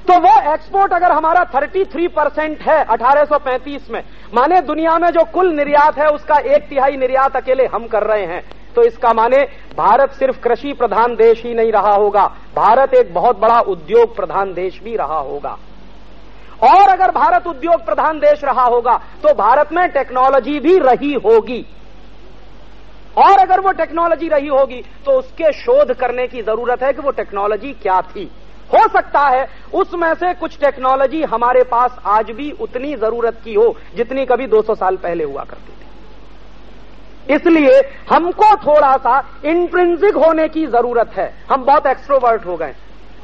तो वो एक्सपोर्ट अगर हमारा 33 परसेंट है 1835 में, माने दुनिया में जो कुल निर्यात है, उसका एक तिहाई निर्यात अकेले हम कर रहे हैं। तो इसका माने भारत सिर्फ़ कृषि प्रधान देश ही नहीं रहा होगा, भारत एक बहुत बड़ा उद्योग प्रधान देश भी रहा होगा। और अगर भारत उद्योग प्रधान देश रहा होगा तो भारत में टेक्नोलॉजी भी रही होगी। और अगर वो टेक्नोलॉजी रही होगी तो उसके शोध करने की ज़रूरत है कि वो टेक्नोलॉजी क्या थी। हो सकता है उसमें से कुछ टेक्नोलॉजी हमारे पास आज भी उतनी ज़रूरत की हो जितनी कभी 200 साल पहले हुआ करती थी। इसलिए हमको थोड़ा सा इंट्रेंसिक होने की ज़रूरत है। हम बहुत एक्सट्रोवर्ट हो गए।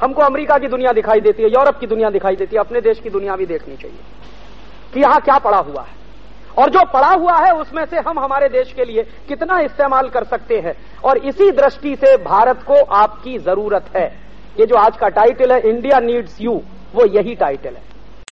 हमको अमेरिका की दुनिया दिखाई देती है, यूरोप की दुनिया दिखाई देती है, अपने देश की दुनिया भी देखनी चाहिए कि यहाँ क्या पड़ा हुआ है। और जो पड़ा हुआ है उसमें से हम हमारे देश के लिए कितना इस्तेमाल कर सकते हैं। और इसी दृष्टि से भारत को आपकी ज़रूरत है। ये जो आज का टाइटल है इंडिया नीड्स यू वो यही टाइटल है।